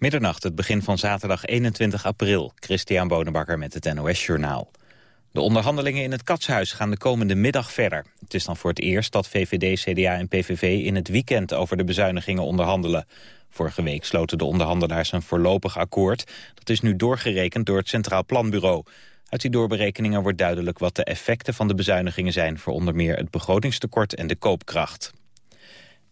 Middernacht, het begin van zaterdag 21 april. Christian Bonenbakker met het NOS Journaal. De onderhandelingen in het Katshuis gaan de komende middag verder. Het is dan voor het eerst dat VVD, CDA en PVV in het weekend over de bezuinigingen onderhandelen. Vorige week sloten de onderhandelaars een voorlopig akkoord. Dat is nu doorgerekend door het Centraal Planbureau. Uit die doorberekeningen wordt duidelijk wat de effecten van de bezuinigingen zijn... voor onder meer het begrotingstekort en de koopkracht.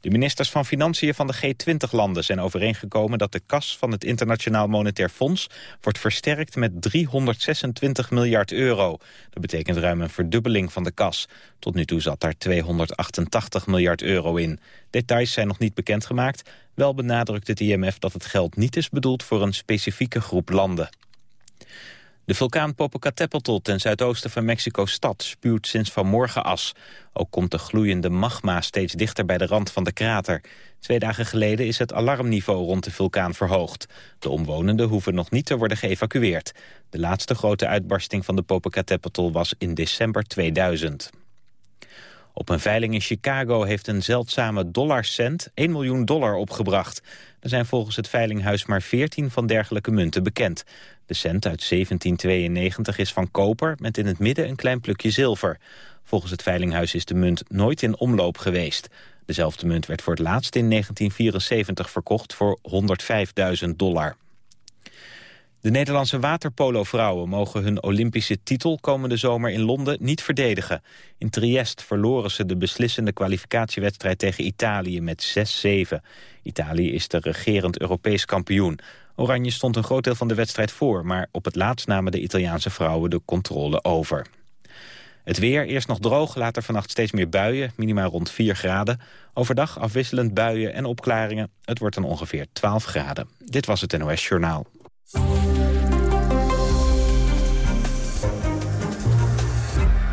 De ministers van Financiën van de G20-landen zijn overeengekomen dat de kas van het Internationaal Monetair Fonds wordt versterkt met 326 miljard euro. Dat betekent ruim een verdubbeling van de kas. Tot nu toe zat daar 288 miljard euro in. Details zijn nog niet bekendgemaakt. Wel benadrukt het IMF dat het geld niet is bedoeld voor een specifieke groep landen. De vulkaan Popocatépetl ten zuidoosten van Mexico-stad spuwt sinds vanmorgen as. Ook komt de gloeiende magma steeds dichter bij de rand van de krater. Twee dagen geleden is het alarmniveau rond de vulkaan verhoogd. De omwonenden hoeven nog niet te worden geëvacueerd. De laatste grote uitbarsting van de Popocatépetl was in december 2000. Op een veiling in Chicago heeft een zeldzame dollarcent 1 miljoen dollar opgebracht. Er zijn volgens het veilinghuis maar 14 van dergelijke munten bekend. De cent uit 1792 is van koper met in het midden een klein plukje zilver. Volgens het veilinghuis is de munt nooit in omloop geweest. Dezelfde munt werd voor het laatst in 1974 verkocht voor 105.000 dollar. De Nederlandse waterpolo-vrouwen mogen hun Olympische titel komende zomer in Londen niet verdedigen. In Triest verloren ze de beslissende kwalificatiewedstrijd tegen Italië met 6-7. Italië is de regerend Europees kampioen. Oranje stond een groot deel van de wedstrijd voor... maar op het laatst namen de Italiaanse vrouwen de controle over. Het weer, eerst nog droog, later vannacht steeds meer buien, minimaal rond 4 graden. Overdag afwisselend buien en opklaringen. Het wordt dan ongeveer 12 graden. Dit was het NOS Journaal.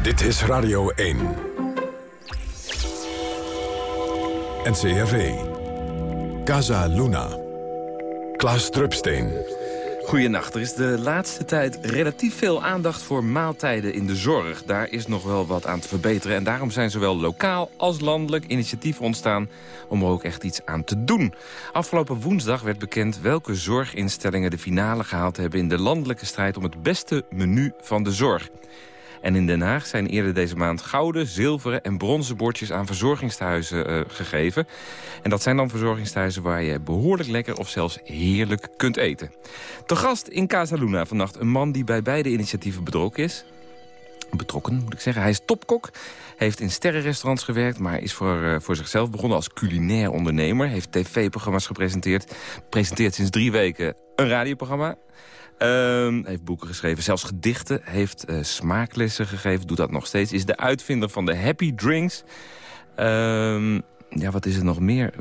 Dit is Radio 1. NCRV. Casa Luna. Klaas Drupsteen. Goedenacht. Er is de laatste tijd relatief veel aandacht voor maaltijden in de zorg. Daar is nog wel wat aan te verbeteren. En daarom zijn zowel lokaal als landelijk initiatieven ontstaan... om er ook echt iets aan te doen. Afgelopen woensdag werd bekend welke zorginstellingen de finale gehaald hebben... in de landelijke strijd om het beste menu van de zorg. En in Den Haag zijn eerder deze maand gouden, zilveren en bronzen bordjes aan verzorgingstehuizen uh, gegeven. En dat zijn dan verzorgingstehuizen waar je behoorlijk lekker of zelfs heerlijk kunt eten. Te gast in Casa Luna vannacht een man die bij beide initiatieven betrokken is. Betrokken, moet ik zeggen. Hij is topkok, heeft in sterrenrestaurants gewerkt... maar is voor, uh, voor zichzelf begonnen als culinair ondernemer. Heeft tv-programma's gepresenteerd. Presenteert sinds drie weken een radioprogramma. Um, heeft boeken geschreven, zelfs gedichten. Heeft uh, smaaklessen gegeven, doet dat nog steeds. Is de uitvinder van de Happy Drinks. Um, ja, wat is er nog meer?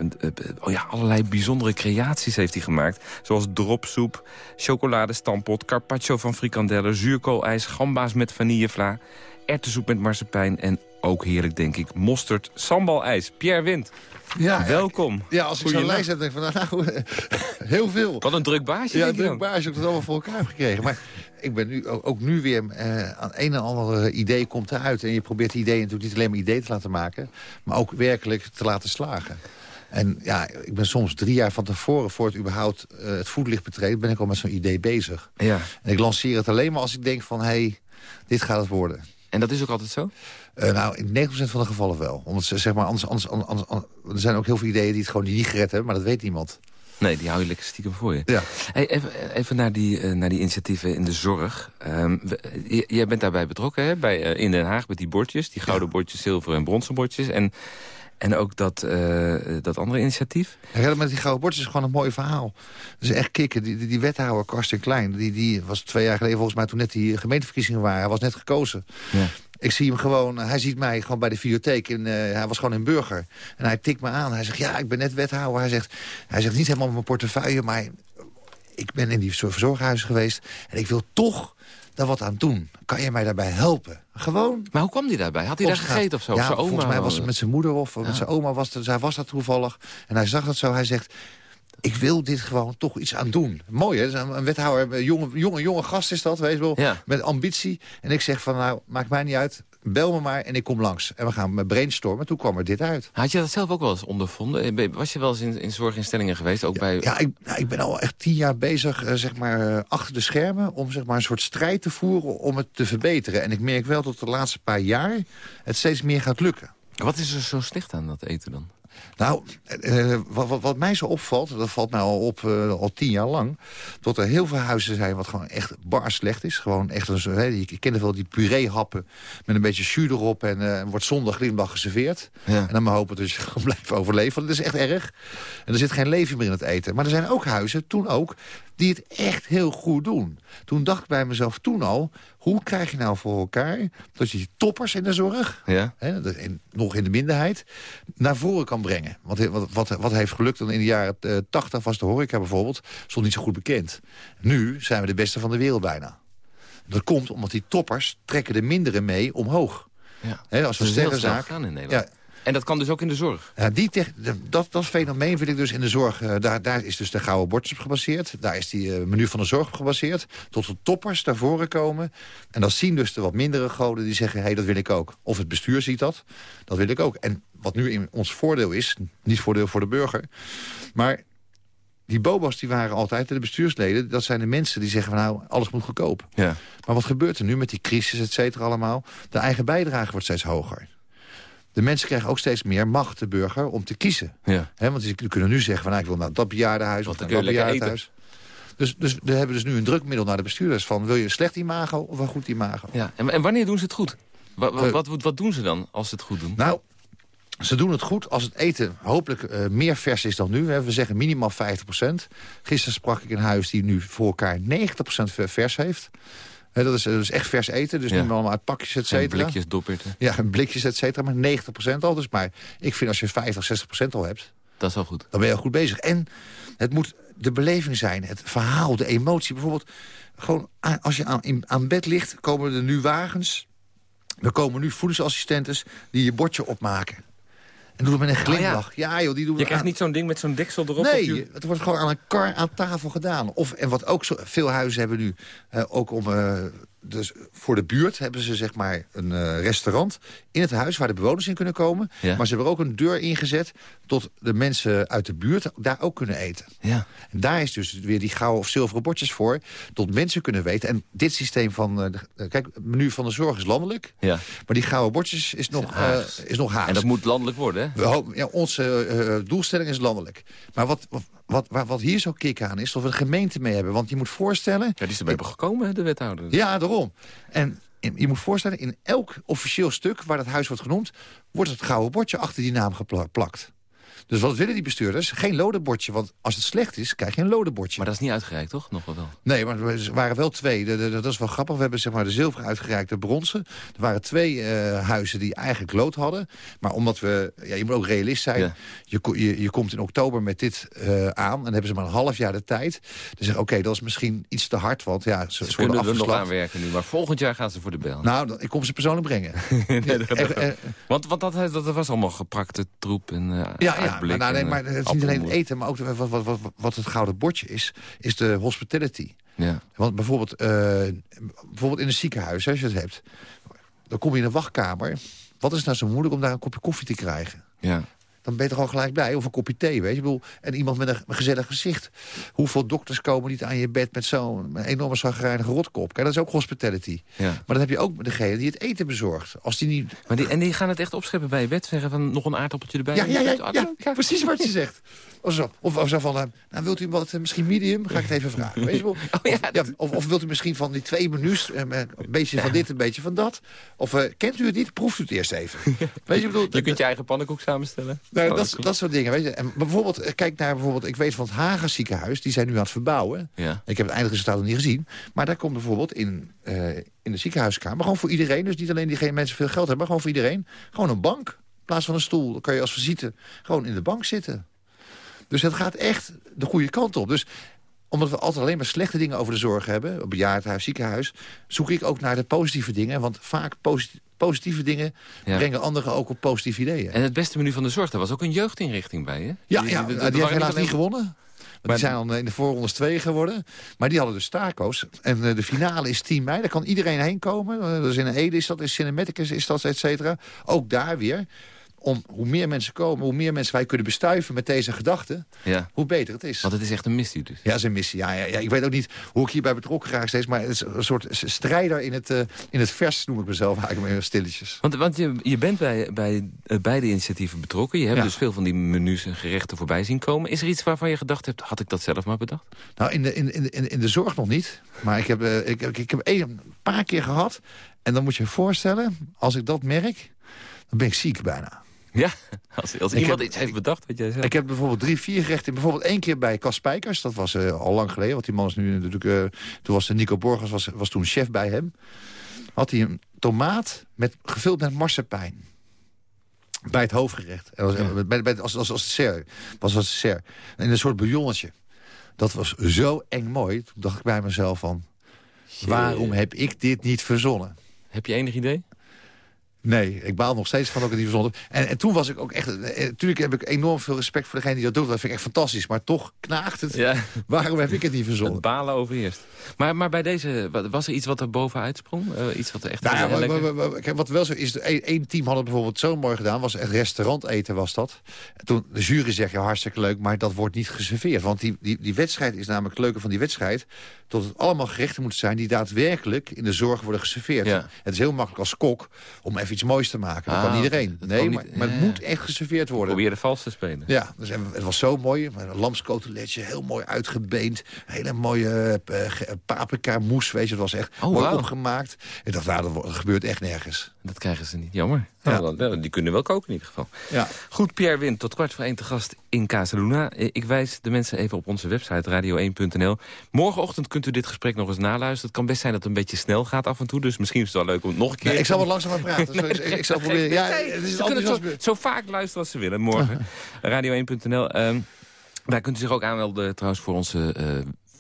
Oh ja, allerlei bijzondere creaties heeft hij gemaakt. Zoals dropsoep, chocoladestampot, carpaccio van frikandellen... zuurkoolijs, gamba's met vanillevla, erwtensoep met marsepein... en ook heerlijk, denk ik, mosterd sambal-ijs. Pierre Wind. Ja, Welkom. Ja, als ik zo'n lijst heb, denk ik van nou, heel veel. Wat een druk baasje. Ja, een druk baasje. Ik het allemaal voor elkaar heb gekregen. Maar ik ben nu, ook, nu weer uh, aan een en ander idee komt eruit. En je probeert die ideeën natuurlijk niet alleen maar idee te laten maken. Maar ook werkelijk te laten slagen. En ja, ik ben soms drie jaar van tevoren, voor het überhaupt uh, het voetlicht betreedt... ben ik al met zo'n idee bezig. Ja. En ik lanceer het alleen maar als ik denk van, hé, hey, dit gaat het worden. En dat is ook altijd zo? Uh, nou, in 90% van de gevallen wel. Omdat ze, zeg maar, anders, anders, anders, er zijn ook heel veel ideeën die het gewoon niet gered hebben, maar dat weet niemand. Nee, die hou je lekker stiekem voor je. Ja. Hey, even, even naar, die, uh, naar die initiatieven in de zorg. Um, jij bent daarbij betrokken hè? Bij, uh, in Den Haag met die bordjes. Die gouden ja. bordjes, zilveren en bronzen bordjes. En, en ook dat, dat andere initiatief. Ja, met die gouden bordjes is gewoon een mooi verhaal. Dat is echt kicken. Die, die, die wethouder, Karsten Klein, die, die was twee jaar geleden volgens mij... toen net die gemeenteverkiezingen waren, hij was net gekozen. Ja. Ik zie hem gewoon, hij ziet mij gewoon bij de videotheek. En, uh, hij was gewoon een burger. En hij tikt me aan. Hij zegt, ja, ik ben net wethouder. Hij zegt, hij zegt niet helemaal mijn portefeuille, maar ik ben in die verzorghuizen geweest. En ik wil toch daar wat aan doen. Kan je mij daarbij helpen? Gewoon. Maar hoe kwam hij daarbij? Had hij daar gegeten of zo? Ja, of volgens mij was het met zijn moeder of met zijn oma. Was het, hij was dat toevallig. En hij zag dat zo. Hij zegt, ik wil dit gewoon toch iets aan doen. Mooi, hè? Een wethouder, een jonge, jonge, jonge gast is dat, weet je wel. Ja. Met ambitie. En ik zeg van, nou, maakt mij niet uit. Bel me maar en ik kom langs. En we gaan met brainstormen. Toen kwam er dit uit. Had je dat zelf ook wel eens ondervonden? Eh, Was je wel eens in, in zorginstellingen geweest? Ook bij... Ja, ik, nou, ik ben al echt tien jaar bezig, eh, zeg maar, eh, achter de schermen... om zeg maar, een soort strijd te voeren om het te verbeteren. En ik merk wel dat de laatste paar jaar het steeds meer gaat lukken. Wat is er zo slecht aan dat eten dan? Nou, eh, wat, wat, mij zo opvalt, dat valt mij al op eh, al tien jaar lang... dat er heel veel huizen zijn wat gewoon echt bar slecht is. Gewoon echt een, hè, je kent wel die puree-happen met een beetje jus erop... en eh, wordt zonder glimlach geserveerd. Ja. En dan maar hopen dat je gewoon blijft overleven. Want dat is echt erg. En er zit geen leven meer in het eten. Maar er zijn ook huizen, toen ook, die het echt heel goed doen. Toen dacht ik bij mezelf toen al... hoe krijg je nou voor elkaar dat je die toppers in de zorg... Ja? Hè, in- nog in de minderheid, naar voren kan brengen. Want wat, wat, wat heeft gelukt dan in de jaren eh, 80 was de horeca bijvoorbeeld... stond niet zo goed bekend. Nu zijn we de beste van de wereld bijna. Dat komt omdat die toppers trekken de mindere mee omhoog. ja. Hè, als we sterrenzaak... gegaan in Nederland. Ja, En dat kan dus ook in de zorg? ja, die dat, dat fenomeen vind ik dus in de zorg. eh, daar, daar is dus de gouden bordjes op gebaseerd. Daar is die eh, menu van de zorg op gebaseerd. Tot de toppers naar voren komen. En dan zien dus de wat mindere goden die zeggen... hé, hey, dat wil ik ook. Of het bestuur ziet dat. Dat wil ik ook. En wat nu in ons voordeel is... niet voordeel voor de burger... maar die bobo's die waren altijd, de bestuursleden... dat zijn de mensen die zeggen van nou, alles moet goedkoop. Ja. Maar wat gebeurt er nu met die crisis, et cetera allemaal? De eigen bijdrage wordt steeds hoger. De mensen krijgen ook steeds meer macht, de burger, om te kiezen. ja. Hè, want die kunnen nu zeggen van nou, ik wil naar dat bejaardenhuis... Want of naar dat bejaardenhuis. Dus, dus we hebben dus nu een drukmiddel naar de bestuurders van... wil je een slecht imago of een goed imago? ja. En, en wanneer doen ze het goed? Eh. wat, wat, wat doen ze dan als ze het goed doen? Nou, ze doen het goed als het eten hopelijk eh, meer vers is dan nu. Hè. We zeggen minimaal 50% Gisteren sprak ik een huis die nu voor elkaar 90% vers heeft. Hè, dat, is, dat is echt vers eten, dus Ja. niet meer allemaal uit pakjes, et cetera. blikjes doppelten. Ja, blikjes, et cetera, maar 90% al. Dus maar ik vind als je 50, 60% al hebt... Dat is wel goed. dan ben je al goed bezig. En het moet de beleving zijn, het verhaal, de emotie. Bijvoorbeeld, gewoon als je aan, in, aan bed ligt, komen er nu wagens. Er komen nu voedingsassistentes die je bordje opmaken. En doen het met een glimlach. ja. joh, die doen Je krijgt aan- niet zo'n ding met zo'n deksel erop? op Nee, je- het wordt gewoon aan een kar aan tafel gedaan. Of, en wat ook zo, veel huizen hebben nu, eh, ook om, eh, dus voor de buurt hebben ze zeg maar een eh, restaurant in het huis waar de bewoners in kunnen komen. Ja. Maar ze hebben er ook een deur ingezet tot de mensen uit de buurt daar ook kunnen eten. Ja. En daar is dus weer die gouden of zilveren bordjes voor, tot mensen kunnen weten. En dit systeem van, eh, de- eh, kijk, het menu van de zorg is landelijk, ja. maar die gouden bordjes is nog, is nog Haags. En dat moet landelijk worden, hè? We hopen- ja, onze doelstelling is landelijk. Maar wat, wat, wat, hier zo kick aan is, dat we een gemeente mee hebben. Want je moet voorstellen... Ja, die is erbij gekomen, de wethouder. Ja, daarom. En je moet voorstellen, in elk officieel stuk waar dat huis wordt genoemd... wordt het gouden bordje achter die naam geplakt. Dus wat willen die bestuurders? Geen lodenbordje, want als het slecht is, krijg je een lodenbordje. Maar dat is niet uitgereikt, toch? Nog wel. Nee, maar er waren wel twee. De- de- dat is wel grappig. We hebben zeg maar de zilveren uitgereikt, de bronzen. Er waren twee eh, huizen die eigenlijk lood hadden. Maar omdat we... Ja, je moet ook realist zijn. Ja. Je, je, je komt in oktober met dit eh, aan. En dan hebben ze maar een half jaar de tijd. Dan zeggen oké, dat is misschien iets te hard. Want ja, ze, Ze kunnen er nog aan werken nu. Maar volgend jaar gaan ze voor de bel. Nou, ik kom ze persoonlijk brengen. Nee, dat- dat- Eh, want want dat, dat was allemaal geprakte troep en Ja, ja maar, nou, nee, maar eh, het is niet alleen het eten, maar ook de- wat, wat, wat, wat het gouden bordje is, is de hospitality. Ja. Want bijvoorbeeld, eh, bijvoorbeeld in een ziekenhuis, als je het hebt, dan kom je in een wachtkamer. Wat is nou zo moeilijk om daar een kopje koffie te krijgen? ja. Dan ben je er al gelijk bij. Of een kopje thee, weet je. Ik bedoel, en iemand met een, gezellig gezicht. Hoeveel dokters komen niet aan je bed met zo'n enorme zagrijnige rotkop? Kijk, dat is ook hospitality. ja. Maar dan heb je ook degene die het eten bezorgt. Als die niet... Maar die, en die gaan het echt opscheppen bij je bed? Zeggen van nog een aardappeltje erbij? Ja, ja, ja, ja, precies wat je zegt. Of zo, of, of zo van, eh, nou, wilt u wat, eh, misschien medium? Ga ik het even vragen. Weet je wel? Oh, ja, of, of, of wilt u misschien van die twee menus, eh, een beetje van dit, een beetje van dat? Of kent u het niet? Proeft u het eerst even. Weet je, bedoel, Je kunt je eigen pannenkoek samenstellen. Nou, Oh, dat, dat soort dingen. Weet je. En bijvoorbeeld, eh, kijk naar bijvoorbeeld, ik weet van het Haga ziekenhuis, die zijn nu aan het verbouwen. Ja. Ik heb het eindresultaat nog niet gezien. Maar daar komt bijvoorbeeld in, eh, in de ziekenhuiskamer, gewoon voor iedereen, dus niet alleen diegene mensen veel geld hebben, maar gewoon voor iedereen, gewoon een bank. In plaats van een stoel, dan kan je als visite gewoon in de bank zitten. Dus het gaat echt de goede kant op. Dus omdat we altijd alleen maar slechte dingen over de zorg hebben... op bejaardenhuis, ziekenhuis... zoek ik ook naar de positieve dingen. Want vaak positieve dingen Ja. brengen anderen ook op positieve ideeën. En het beste menu van de zorg, daar was ook een jeugdinrichting bij, hè? ja, Die- ja die- heeft helaas niet gewonnen. die zijn dan in de voorrondes twee geworden. Maar die hadden dus taco's. En de finale is 10 mei. Daar kan iedereen heen komen. dus in Ede is dat, in Cinematicus is dat, et cetera. Ook daar weer om hoe meer mensen komen, hoe meer mensen wij kunnen bestuiven met deze gedachten, ja. hoe beter het is. Want het is echt een missie dus. Ja, het is een missie. Ja, ja, ja. Ik weet ook niet hoe ik hierbij betrokken raak steeds, maar het is een soort strijder in het, uh, in het vers, noem ik mezelf eigenlijk maar stilletjes. Want, want je, je bent bij, bij uh, beide initiatieven betrokken. Je hebt dus veel van die menus en gerechten voorbij zien komen. Is er iets waarvan je gedacht hebt, had ik dat zelf maar bedacht? Nou, in de, in, in, in de zorg nog niet. Maar ik heb, uh, ik, ik, ik heb een paar keer gehad. En dan moet je je voorstellen, als ik dat merk, dan ben ik ziek bijna. Ja, als, als iemand iets heeft bedacht wat jij zegt. Ik heb bijvoorbeeld drie, vier gerechten. Bijvoorbeeld één keer bij Cas Spijkers. Dat was uh, al lang geleden. Want die man is nu natuurlijk... Uh, toen was Nico Borgers was, was toen chef bij hem. Had hij een tomaat met, gevuld met marsepein. Bij het hoofdgerecht. En was, ja. bij, bij, als, als, als dessert. Was als dessert. In een soort bouillonnetje. Dat was zo eng mooi. Toen dacht ik bij mezelf van... Waarom heb ik dit niet verzonnen? Heb je enig idee? Nee, ik baal nog steeds van ook het niet verzonnen. En, en toen was ik ook echt... Natuurlijk heb ik enorm veel respect voor degene die dat doet. Dat vind ik echt fantastisch. Maar toch knaagt het. Ja. Waarom heb ik het niet verzonnen? Het balen overheerst. Maar, maar bij deze... Was er iets wat er bovenuit sprong? Uh, iets wat er echt... Nou maar, maar, wat wel zo is... Één team had het bijvoorbeeld zo mooi gedaan. Was echt restauranteten was dat. En toen de jury zegt, ja hartstikke leuk. Maar dat wordt niet geserveerd. Want die, die, die wedstrijd is namelijk het leuke van die wedstrijd. Dat het allemaal gerechten moeten zijn die daadwerkelijk in de zorg worden geserveerd. Ja. Het is heel makkelijk als kok om even iets moois te maken. Dat ah, kan iedereen. Nee, maar, maar, het moet echt geserveerd worden. Probeer de vals te spelen. Ja, dus het was zo mooi. Een lamskoteletje, heel mooi uitgebeend. Hele mooie uh, paprika moes, weet je. Het was echt oh, mooi wow. opgemaakt. Ik dacht, nou, dat gebeurt echt nergens. Dat krijgen ze niet. Jammer. Ja. Nou, die kunnen wel koken in ieder geval. Ja. Goed, Pierre Wind, tot kwart voor één te gast in Casaluna. Ik wijs de mensen even op onze website radio1.nl. Morgenochtend kunt u dit gesprek nog eens naluisteren. Het kan best zijn dat het een beetje snel gaat af en toe. Dus misschien is het wel leuk om het nog een keer... Ik zal wat langzamer praten. ik, ik, zal proberen... Ja, het is ze kunnen zo, zo, vaak luisteren als ze willen morgen. radio1.nl. Um, daar kunt u zich ook aanmelden trouwens voor onze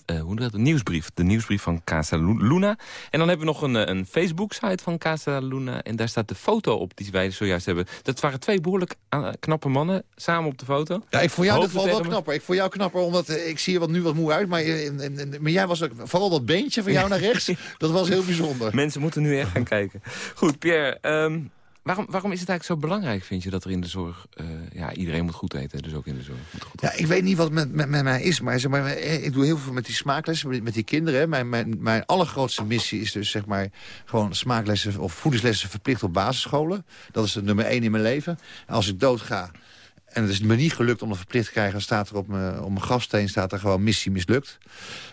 uh, hoe dat? De nieuwsbrief. De nieuwsbrief van Casa Luna. En dan hebben we nog een, eh, een Facebook-site van Casa Luna. En daar staat de foto op die wij zojuist hebben. Dat waren twee behoorlijk uh, knappe mannen samen op de foto. Ja, ik vond jou dat wel, wel knapper. Ik vond jou knapper, omdat ik zie je wat nu wat moe uit. Maar, maar jij was ook, vooral dat beentje van jou naar rechts, dat was heel bijzonder. Mensen moeten nu echt gaan kijken. Goed, Pierre... Um, Waarom, waarom is het eigenlijk zo belangrijk, vind je, dat er in de zorg... Uh, ja, iedereen moet goed eten, dus ook in de zorg. Moet goed ja, ik weet niet wat het met, met, met, mij is, maar, zeg maar ik doe heel veel met die smaaklessen, met die kinderen. Mijn, mijn, mijn allergrootste missie is dus zeg maar gewoon smaaklessen of voedingslessen verplicht op basisscholen. Dat is de nummer één in mijn leven. En als ik dood ga, en het is me niet gelukt om dat verplicht te krijgen. Dan staat er op mijn, op mijn grafsteen staat er gewoon missie mislukt.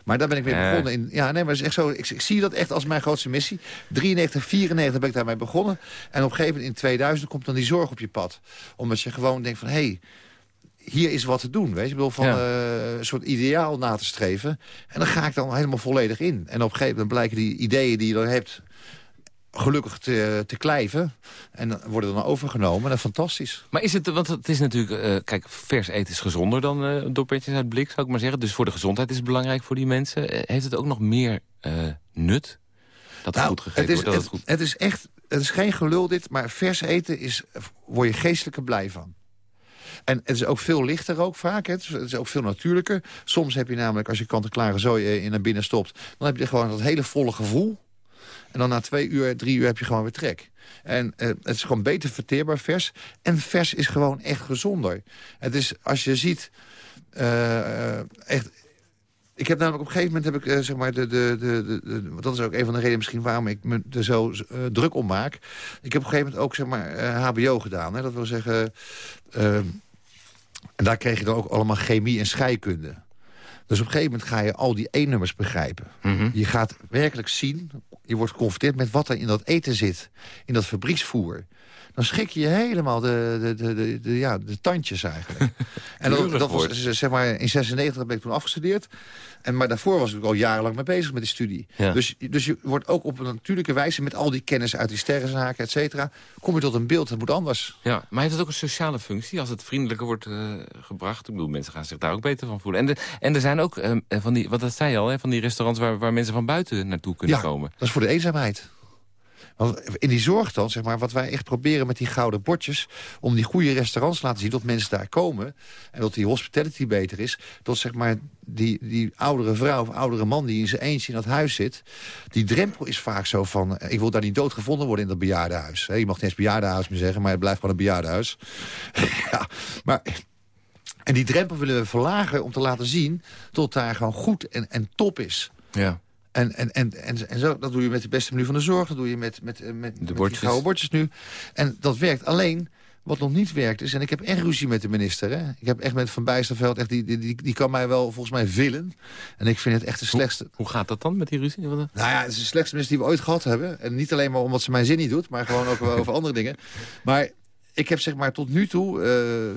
Maar daar ben ik mee begonnen. In, ja, nee, maar het is echt zo. Ik, ik, zie dat echt als mijn grootste missie. 93, 94 ben ik daarmee begonnen. En op een gegeven moment in 2000 komt dan die zorg op je pad. Omdat je gewoon denkt van, hé, hey, hier is wat te doen. Weet je, ik bedoel, van uh, een soort ideaal na te streven. En dan ga ik dan helemaal volledig in. En op een gegeven moment blijken die ideeën die je dan hebt gelukkig te, te klijven. En worden dan overgenomen. Dat is fantastisch. Maar is het, want het is natuurlijk... Uh, kijk, vers eten is gezonder dan uh, doppertjes uit blik, zou ik maar zeggen. Dus voor de gezondheid is het belangrijk voor die mensen. Uh, heeft het ook nog meer nut? Dat het nou, goed gegeten het is, wordt? Het, het, goed... het is echt... Het is geen gelul dit, maar vers eten is, word je geestelijke blij van. En het is ook veel lichter ook vaak. Hè. Het is ook veel natuurlijker. Soms heb je namelijk, als je kant-en-klare zooi in naar binnen stopt... dan heb je gewoon dat hele volle gevoel. En dan na twee uur, drie uur heb je gewoon weer trek. En uh, het is gewoon beter verteerbaar vers. En vers is gewoon echt gezonder. Het is, als je ziet... Uh, echt, ik heb namelijk op een gegeven moment heb ik, uh, zeg maar, de, de, de, de, dat is ook een van de redenen misschien waarom ik me er zo druk om maak. Ik heb op een gegeven moment ook, zeg maar, hbo gedaan. Hè? Dat wil zeggen, en daar kreeg je dan ook allemaal chemie en scheikunde. Dus op een gegeven moment ga je al die E-nummers begrijpen. Mm -hmm. Je gaat werkelijk zien, je wordt geconfronteerd met wat er in dat eten zit. In dat fabrieksvoer dan schik je helemaal de, de, de, de, ja, de tandjes eigenlijk. en dat, dat was, zeg maar, in 96 ben ik toen afgestudeerd. En, maar daarvoor was ik al jarenlang mee bezig met die studie. Dus, dus je wordt ook op een natuurlijke wijze... met al die kennis uit die sterrenzaken, et cetera... kom je tot een beeld, dat moet anders. Ja, maar heeft het ook een sociale functie als het vriendelijker wordt uh, gebracht? Ik bedoel, mensen gaan zich daar ook beter van voelen. En, de, en er zijn ook uh, van die, wat dat zei je al, hè, van die restaurants... Waar, waar mensen van buiten naartoe kunnen ja, komen. dat is voor de eenzaamheid. Want in die zorg dan, zeg maar, wat wij echt proberen met die gouden bordjes... om die goede restaurants te laten zien, dat mensen daar komen... en dat die hospitality beter is... tot zeg maar die, die oudere vrouw of oudere man die in zijn eentje in dat huis zit... die drempel is vaak zo van... ik wil daar niet dood gevonden worden in dat bejaardenhuis. Je mag niet eens bejaardenhuis meer zeggen, maar het blijft gewoon een bejaardenhuis. ja, maar... En die drempel willen we verlagen om te laten zien... tot daar gewoon goed en, en top is. Ja. En, en, en, en, en zo, dat doe je met de beste menu van de zorg. Dat doe je met, met, met, met de gouden bordjes nu. En dat werkt. Alleen, wat nog niet werkt is... en ik heb echt ruzie met de minister. Hè? Ik heb echt met Van Bijsterveld... Echt, die, die, die, die kan mij wel volgens mij villen. En ik vind het echt de slechtste. Hoe, gaat dat dan met die ruzie? Nou ja, het is de slechtste minister die we ooit gehad hebben. En niet alleen maar omdat ze mijn zin niet doet... maar gewoon ook over andere dingen. Maar ik heb zeg maar tot nu toe...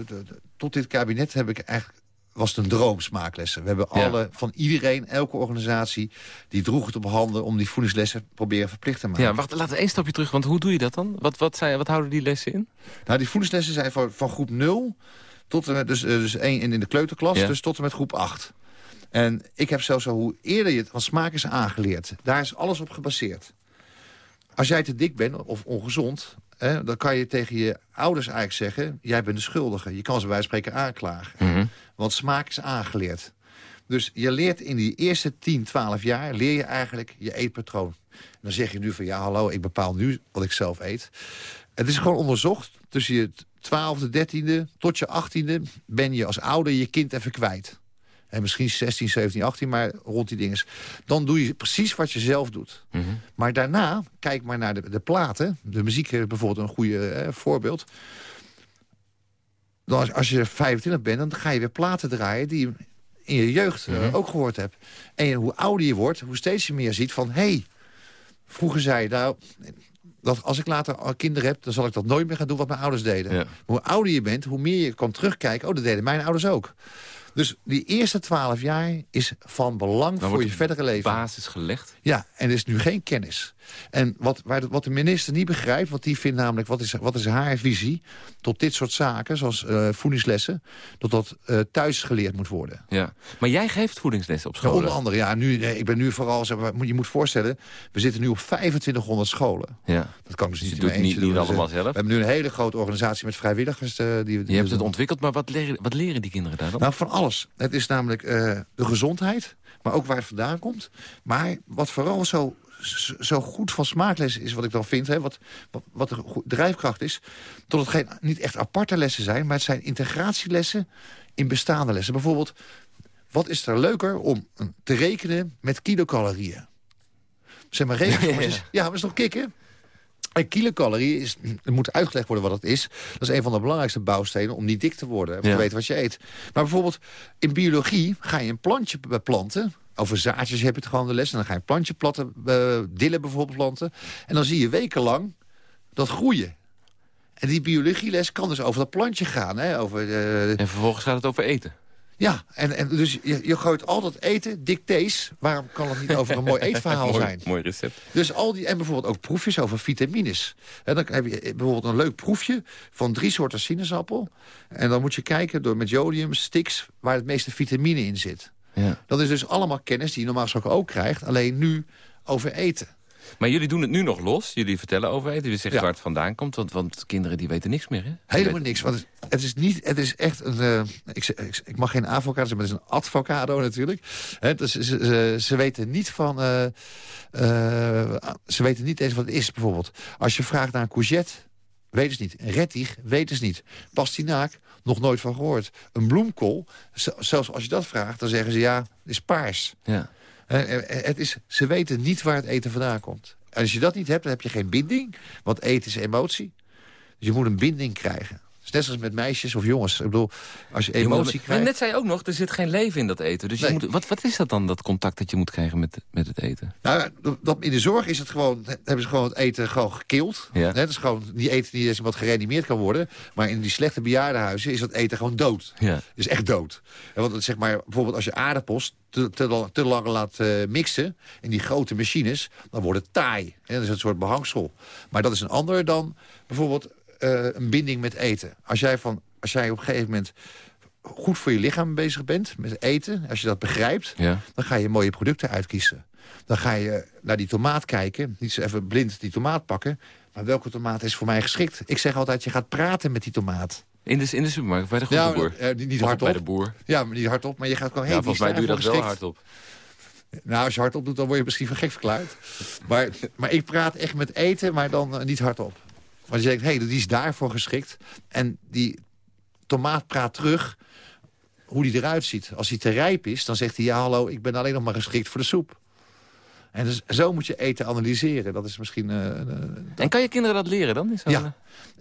Uh, tot dit kabinet heb ik eigenlijk was het een droom, smaaklessen. We hebben alle, van iedereen, elke organisatie... die droeg het op handen om die voedingslessen proberen verplicht te maken. Ja, wacht, laten we één stapje terug, want hoe doe je dat dan? Wat, wat, zijn, wat houden die lessen in? Nou, die voedingslessen zijn van, van groep 0 tot en met, dus, eh, dus één in de kleuterklas, dus tot en met groep 8. En ik heb zelfs al hoe eerder je het van smaak is aangeleerd. Daar is alles op gebaseerd. Als jij te dik bent of ongezond, hè, dan kan je tegen je ouders eigenlijk zeggen... jij bent de schuldige. Je kan ze bij spreken aanklagen. Mm want smaak is aangeleerd. Dus je leert in die eerste 10, 12 jaar... leer je eigenlijk je eetpatroon. En dan zeg je nu van ja, hallo, ik bepaal nu wat ik zelf eet. Het is gewoon onderzocht. Tussen je 12e, 13e tot je 18e ben je als ouder je kind even kwijt. En misschien 16, 17, 18, maar rond die dingen. Dan doe je precies wat je zelf doet. Mhm. Maar daarna, kijk maar naar de, de platen. De muziek is bijvoorbeeld een goede eh, voorbeeld dan als, als je 25 bent, dan ga je weer platen draaien... die je in je jeugd eh, mhm. ook gehoord hebt. En hoe ouder je wordt, hoe steeds je meer ziet van... hé, hey, vroeger zei je, nou, dat als ik later kinderen heb... dan zal ik dat nooit meer gaan doen wat mijn ouders deden. Hoe ouder je bent, hoe meer je kan terugkijken... oh, dat deden mijn ouders ook. Dus die eerste twaalf jaar is van belang voor je verdere leven. basis gelegd? Ja, en er is nu geen kennis. En wat, wat de minister niet begrijpt, wat die vindt namelijk... wat is, wat is haar visie tot dit soort zaken, zoals uh, voedingslessen... dat dat uh, thuis geleerd moet worden. Ja. Maar jij geeft voedingslessen op school? Ja, onder andere, ja. Nu, nee, ik ben nu vooral, je moet voorstellen... we zitten nu op 2500 scholen. Ja. Dat kan dus, dus niet in niet, niet allemaal zelf? We hebben nu een hele grote organisatie met vrijwilligers. Uh, die, je hebt het ontwikkeld, maar wat leren, wat leren die kinderen daar dan? Nou, van alles. Het is namelijk de gezondheid, maar ook waar het vandaan komt. Maar wat vooral zo zo goed van smaaklessen is wat ik dan vind... Hè, wat, wat, wat de drijfkracht is... tot het geen, niet echt aparte lessen zijn... maar het zijn integratielessen in bestaande lessen. Bijvoorbeeld, wat is er leuker om te rekenen met kilocalorieën? Zeg maar, rekenen. Ja, ja, maar is toch kicken? Een kilocalorie is, er moet uitgelegd worden wat het is. Dat is een van de belangrijkste bouwstenen om niet dik te worden. Om te weten wat je eet. Maar bijvoorbeeld in biologie ga je een plantje planten. Over zaadjes heb je het gewoon de les. En dan ga je een plantje platten, uh, dillen bijvoorbeeld planten. En dan zie je wekenlang dat groeien. En die biologieles kan dus over dat plantje gaan. Hè? Over, uh... En vervolgens gaat het over eten. Ja, en, en dus je, je gooit altijd eten, dictées. Waarom kan het niet over een mooi eetverhaal mooi, zijn? Mooi recept. Dus al die, en bijvoorbeeld ook proefjes over vitamines. En dan heb je bijvoorbeeld een leuk proefje van drie soorten sinaasappel. En dan moet je kijken door met jodium, sticks, waar het meeste vitamine in zit. Ja. Dat is dus allemaal kennis die je normaal gesproken ook krijgt. Alleen nu over eten. Maar jullie doen het nu nog los. Jullie vertellen over eten. Jullie zeggen waar het vandaan komt. Want, want kinderen die weten niks meer. Hè? Helemaal niks. Want het is, niet, het is echt een... Uh, ik, ik, ik, mag geen avocado zeggen, maar het is een advocado natuurlijk. He, dus ze, ze, ze, weten niet van... Uh, uh, ze weten niet eens wat het is bijvoorbeeld. Als je vraagt naar een courgette, weten ze niet. Een rettich, weten ze niet. Pastinaak, nog nooit van gehoord. Een bloemkool, zelfs als je dat vraagt, dan zeggen ze ja, is paars. Ja. het is, ze weten niet waar het eten vandaan komt. En als je dat niet hebt, dan heb je geen binding. Want eten is emotie. Dus je moet een binding krijgen net zoals met meisjes of jongens. Ik bedoel, als je emotie krijgt... net zei je ook nog, er zit geen leven in dat eten. Dus je moet, wat, wat is dat dan, dat contact dat je moet krijgen met, met het eten? Nou, dat, in de zorg is het gewoon, hebben ze gewoon het eten gewoon gekild. Ja. Dat is gewoon, die eten die is wat gereanimeerd kan worden. Maar in die slechte bejaardenhuizen is dat eten gewoon dood. Ja. Is echt dood. En want zeg maar, bijvoorbeeld als je aardappels te, te, te lang laat uh, mixen... in die grote machines, dan wordt het taai. En dat is een soort behangsel. Maar dat is een ander dan bijvoorbeeld uh, een binding met eten. Als jij, van, als jij op een gegeven moment goed voor je lichaam bezig bent met eten... als je dat begrijpt, Ja. dan ga je mooie producten uitkiezen. Dan ga je naar die tomaat kijken, niet zo even blind die tomaat pakken... maar welke tomaat is voor mij geschikt? Ik zeg altijd, je gaat praten met die tomaat. In de, in de supermarkt, bij de groente boer. eh, niet, hardop. bij de boer. Ja, maar niet hardop, maar je gaat gewoon... Hey, ja, volgens mij doe je dat wel hardop. Nou, als je hardop doet, dan word je misschien van gek verklaard. maar, maar ik praat echt met eten, maar dan eh, niet hardop. Want je denkt, hé, hey, die is daarvoor geschikt. En die tomaat praat terug hoe die eruit ziet. Als hij te rijp is, dan zegt hij... ja, hallo, ik ben alleen nog maar geschikt voor de soep. En dus, zo moet je eten analyseren. Dat is misschien... eh, eh, En kan je kinderen dat leren dan? Ja. een-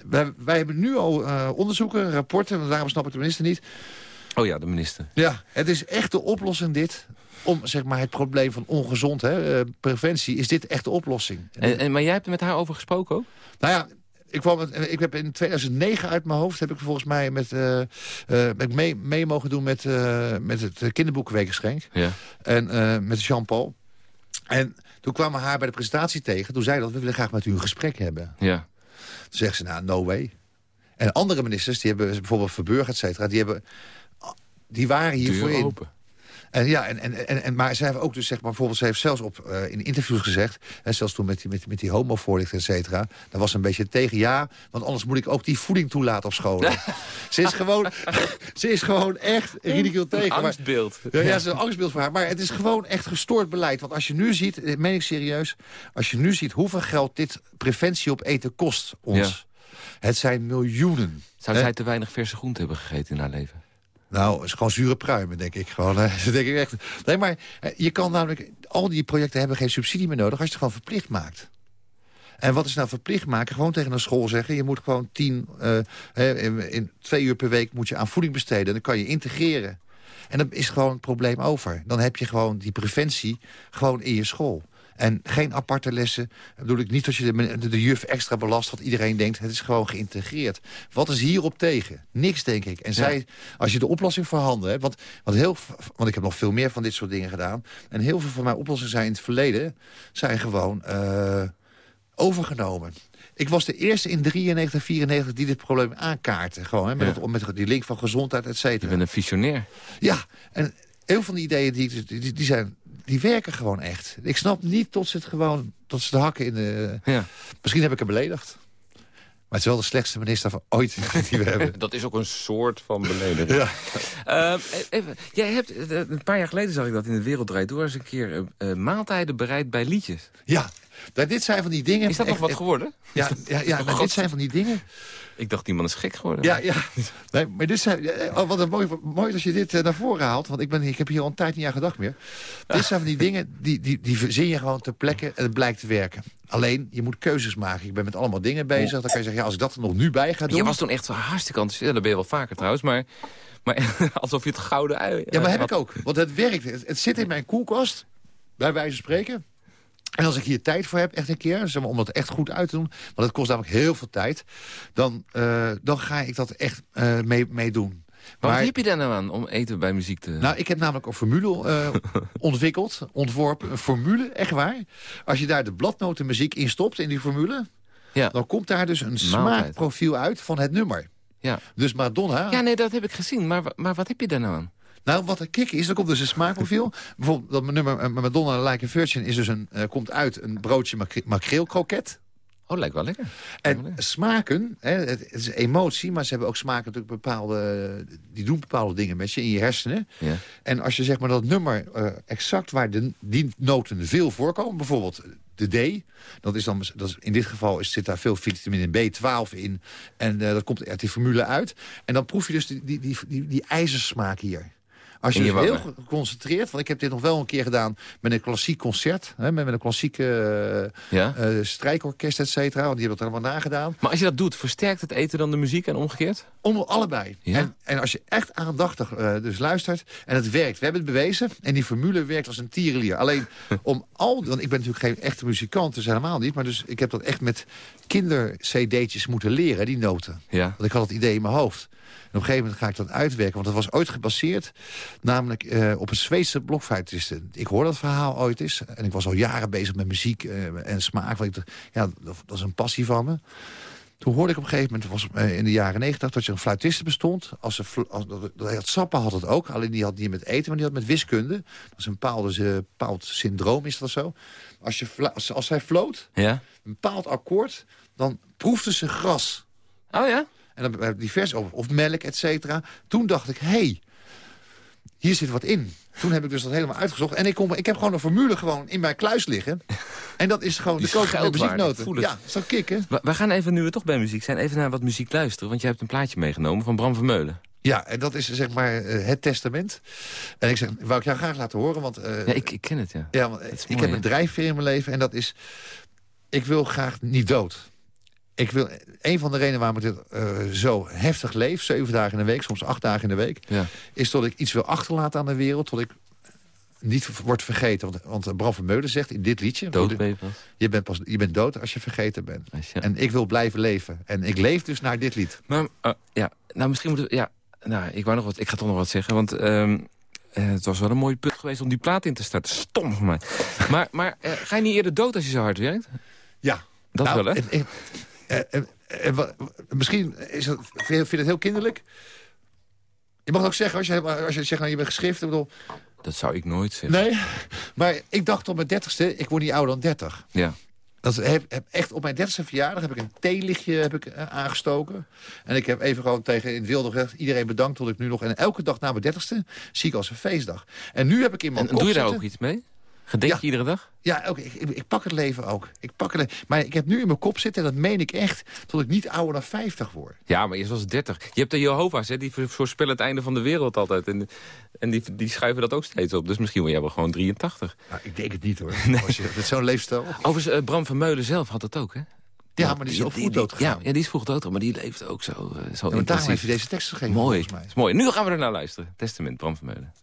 wij, wij hebben nu al eh, onderzoeken, rapporten... daarom snap ik de minister niet... Oh ja, de minister. Ja, het is echt de oplossing dit. Om zeg maar, het probleem van ongezond, hè, preventie, is dit echt de oplossing. En, en, maar jij hebt er met haar over gesproken ook? Nou ja, ik, kwam met, ik heb in 2009 uit mijn hoofd... heb ik volgens mij met, eh, eh, ben ik mee, mee mogen doen met, eh, met het kinderboekenweekgeschenk. Ja. En eh, met Jean-Paul. En toen kwamen we haar bij de presentatie tegen. Toen zei dat we willen graag met u een gesprek hebben. Ja. Toen zegt ze, nou, no way. En andere ministers, die hebben bijvoorbeeld Verburg, et cetera... die, hebben, die waren hiervoor in. open. En ja, en, en, en, en, maar zij hebben ook dus, zeg maar, bijvoorbeeld, ze heeft zelfs op, eh, in interviews gezegd, en zelfs toen met die, met, met die homovoorlichter, et cetera, daar was ze een beetje tegen, ja, want anders moet ik ook die voeding toelaten op school. ze, is gewoon, ze is gewoon echt ridicule tegen. maar- Angstbeeld. ja, ja, ze is een angstbeeld voor haar. Maar het is gewoon echt gestoord beleid. Want als je nu ziet, eh, meen ik serieus... als je nu ziet hoeveel geld dit preventie op eten kost ons... het zijn miljoenen. Zou zij te weinig verse groente hebben gegeten in haar leven? Nou, het is gewoon zure pruimen, denk ik. Gewoon, hè. Dat denk ik echt. Nee, maar eh, je kan namelijk... Al die projecten hebben geen subsidie meer nodig... als je het gewoon verplicht maakt. En wat is nou verplicht maken? Gewoon tegen een school zeggen... je moet gewoon tien... eh, in, in twee uur per week moet je aan voeding besteden. Dan kan je integreren. En dan is gewoon het probleem over. Dan heb je gewoon die preventie gewoon in je school. En geen aparte lessen. Dat bedoel ik niet dat je de, juf extra belast... wat iedereen denkt, het is gewoon geïntegreerd. Wat is hierop tegen? Niks, denk ik. En zij, als je de oplossing voor handen hebt... Want, want, heel, want ik heb nog veel meer van dit soort dingen gedaan... en heel veel van mijn oplossingen zijn in het verleden... zijn gewoon eh, overgenomen. Ik was de eerste in 93, 94 die dit probleem aankaartte. Gewoon, hè, met, Ja. het- met die link van gezondheid, et Je cetera. bent een visionair. Ja, en heel veel van die ideeën die, die, die, zijn, die werken gewoon echt. Ik snap niet tot ze het gewoon tot ze de hakken in de... Ja. Misschien heb ik hem beledigd. Maar het is wel de slechtste minister van ooit die we hebben. Dat is ook een soort van belediging. Ja. Eh, even, jij hebt, eh, een paar jaar geleden zag ik dat in de Wereld Draait Door... eens een keer eh, eh, maaltijden bereid bij liedjes. Ja, nou, dit zijn van die dingen... Is dat nog wat geworden? Ja, ja, ja nou, dit zijn van die dingen... Ik dacht, die man is gek geworden. Ja, ja. Nee, maar dit zijn, eh, oh, wat een mooi, mooi dat je dit eh, naar voren haalt. Want ik, ben, ik heb hier al een tijd niet aan gedacht meer. Dit zijn van die dingen, die, die, die verzin je gewoon ter plekke en het blijkt te werken. Alleen, je moet keuzes maken. Ik ben met allemaal dingen bezig. Dan kan je zeggen, ja, als ik dat er nog nu bij ga doen... Je was toen echt hartstikke enthousiast. Dat ben je wel vaker trouwens, maar... Maar alsof je het gouden ui... Ja, maar eh, heb ik had. ook. Want het werkt. Het, het zit in mijn koelkast, bij wijze van spreken. En als ik hier tijd voor heb, echt een keer, zeg maar, om dat echt goed uit te doen... want het kost namelijk heel veel tijd... dan, eh, dan ga ik dat echt eh, mee, mee doen. Maar wat heb je daar nou aan om eten bij muziek te... Nou, ik heb namelijk een formule eh, ontwikkeld, ontworpen. Een formule, echt waar. Als je daar de bladnotenmuziek in stopt, in die formule... ja. dan komt daar dus een smaakprofiel uit van het nummer. Ja. Dus Madonna... ja, nee, dat heb ik gezien. Maar, maar wat heb je daar nou aan? Nou, wat een kick is, er komt dus een smaakprofiel. Bijvoorbeeld dat nummer eh, Madonna Like a Virgin is dus een, eh, komt uit een broodje makre- makreelkroket. Oh, lijkt wel lekker. Wel En lekker. smaken, hè, het, is emotie, maar ze hebben ook smaken natuurlijk bepaalde... die doen bepaalde dingen met je in je hersenen. Ja. En als je zeg maar dat nummer eh, exact waar de, die noten veel voorkomen... bijvoorbeeld de D, dat is dan, dat is, in dit geval is, zit daar veel vitamine B12 in... en dat komt uit die formule uit. En dan proef je dus die, die, die, die, die ijzersmaak hier. Als je, je dus heel geconcentreerd... want ik heb dit nog wel een keer gedaan met een klassiek concert... Hè, met, met een klassieke Ja? eh, strijkorkest, et cetera... want die hebben dat allemaal nagedaan. Maar als je dat doet, versterkt het eten dan de muziek en omgekeerd? Onder allebei. Ja. En, en als je echt aandachtig eh, dus luistert en het werkt. We hebben het bewezen en die formule werkt als een tierenlier. Alleen om al... Want ik ben natuurlijk geen echte muzikant, dus helemaal niet. Maar dus ik heb dat echt met kinder-cd'tjes moeten leren, die noten. Ja. Want ik had het idee in mijn hoofd. En op een gegeven moment ga ik dat uitwerken. Want dat was ooit gebaseerd namelijk eh, op een Zweedse blokfluitist. Ik hoor dat verhaal ooit eens. En ik was al jaren bezig met muziek eh, en smaak. Want ik dacht, ja, dat, dat is een passie van me. Toen hoorde ik op een gegeven moment, was eh, in de jaren negentig... dat je een fluitiste bestond. Als ze, als, dat, Sappa had het ook, alleen die had niet met eten... maar die had met wiskunde. Dat is een bepaald, bepaald syndroom, is dat zo. Als, je, als, als zij floot, ja? een bepaald akkoord... dan proefde ze gras. Oh ja? En dan divers, of, of melk, et cetera. Toen dacht ik, hé, hey, hier zit wat in. Toen heb ik dus dat helemaal uitgezocht. En ik, kom, ik heb gewoon een formule gewoon in mijn kluis liggen. En dat is gewoon de code van de muzieknoten. Ja, zo kicken. We, we gaan even, nu we toch bij muziek zijn, even naar wat muziek luisteren. Want je hebt een plaatje meegenomen van Bram Vermeulen. Ja, en dat is zeg maar uh, het testament. En ik zeg, wou ik jou graag laten horen, want... Uh, ja, ik, ik ken het, ja. ja want, ik heb een drijfveer in mijn leven en dat is... Ik wil graag niet dood ik wil, een van de redenen waarom ik dit uh, zo heftig leef... zeven dagen in de week, soms acht dagen in de week... Ja. is dat ik iets wil achterlaten aan de wereld... tot ik niet wordt vergeten. Want, want Bram van Meulen zegt in dit liedje... Dood ben je pas. Je bent, pas, je bent dood als je vergeten bent. En ik wil blijven leven. En ik leef dus naar dit lied. Maar, uh, ja, nou misschien moeten we... Ja, nou, ik, wou nog wat, ik ga toch nog wat zeggen, want... Uh, het was wel een mooie punt geweest om die plaat in te starten. Stom van mij. maar maar uh, ga je niet eerder dood als je zo hard werkt? Ja. Dat nou, wel, hè? Eh, eh, eh, misschien is het, vind je het heel kinderlijk. Je mag ook zeggen, als je, als je zegt, nou, je bent geschrift... Bedoel, dat zou ik nooit zeggen. Nee, maar ik dacht op mijn dertigste, ik word niet ouder dan dertig. Ja. Dat heb, heb, echt op mijn dertigste verjaardag heb ik een theelichtje heb ik, aangestoken. En ik heb even gewoon tegen in het wilde gezegd... iedereen bedankt tot ik nu nog... en elke dag na mijn dertigste zie ik als een feestdag. En nu heb ik in mijn en, doe je daar ook iets mee? Gedenk je iedere dag? Ja, ook, ik, ik, pak het leven ook. Ik pak het, maar ik heb nu in mijn kop zitten, en dat meen ik echt... tot ik niet ouder dan 50 word. Ja, maar je was 30. Je hebt de Jehovah's, hè, die voorspellen het einde van de wereld altijd. En, en die, die schuiven dat ook steeds op. Dus misschien word jij wel gewoon 83. Nou, ik denk het niet, hoor. Nee. Als je, met zo'n leefstijl... Overigens, uh, Bram van Meulen zelf had het ook, hè? Ja, maar die is ook vroeg dood ja, ja, die is vroeg dood, maar die leeft ook zo, uh, zo ja, daarom heeft hij deze tekst gegeven, Mooi, is mooi. Nu gaan we er naar luisteren. Testament, Bram van Meulen.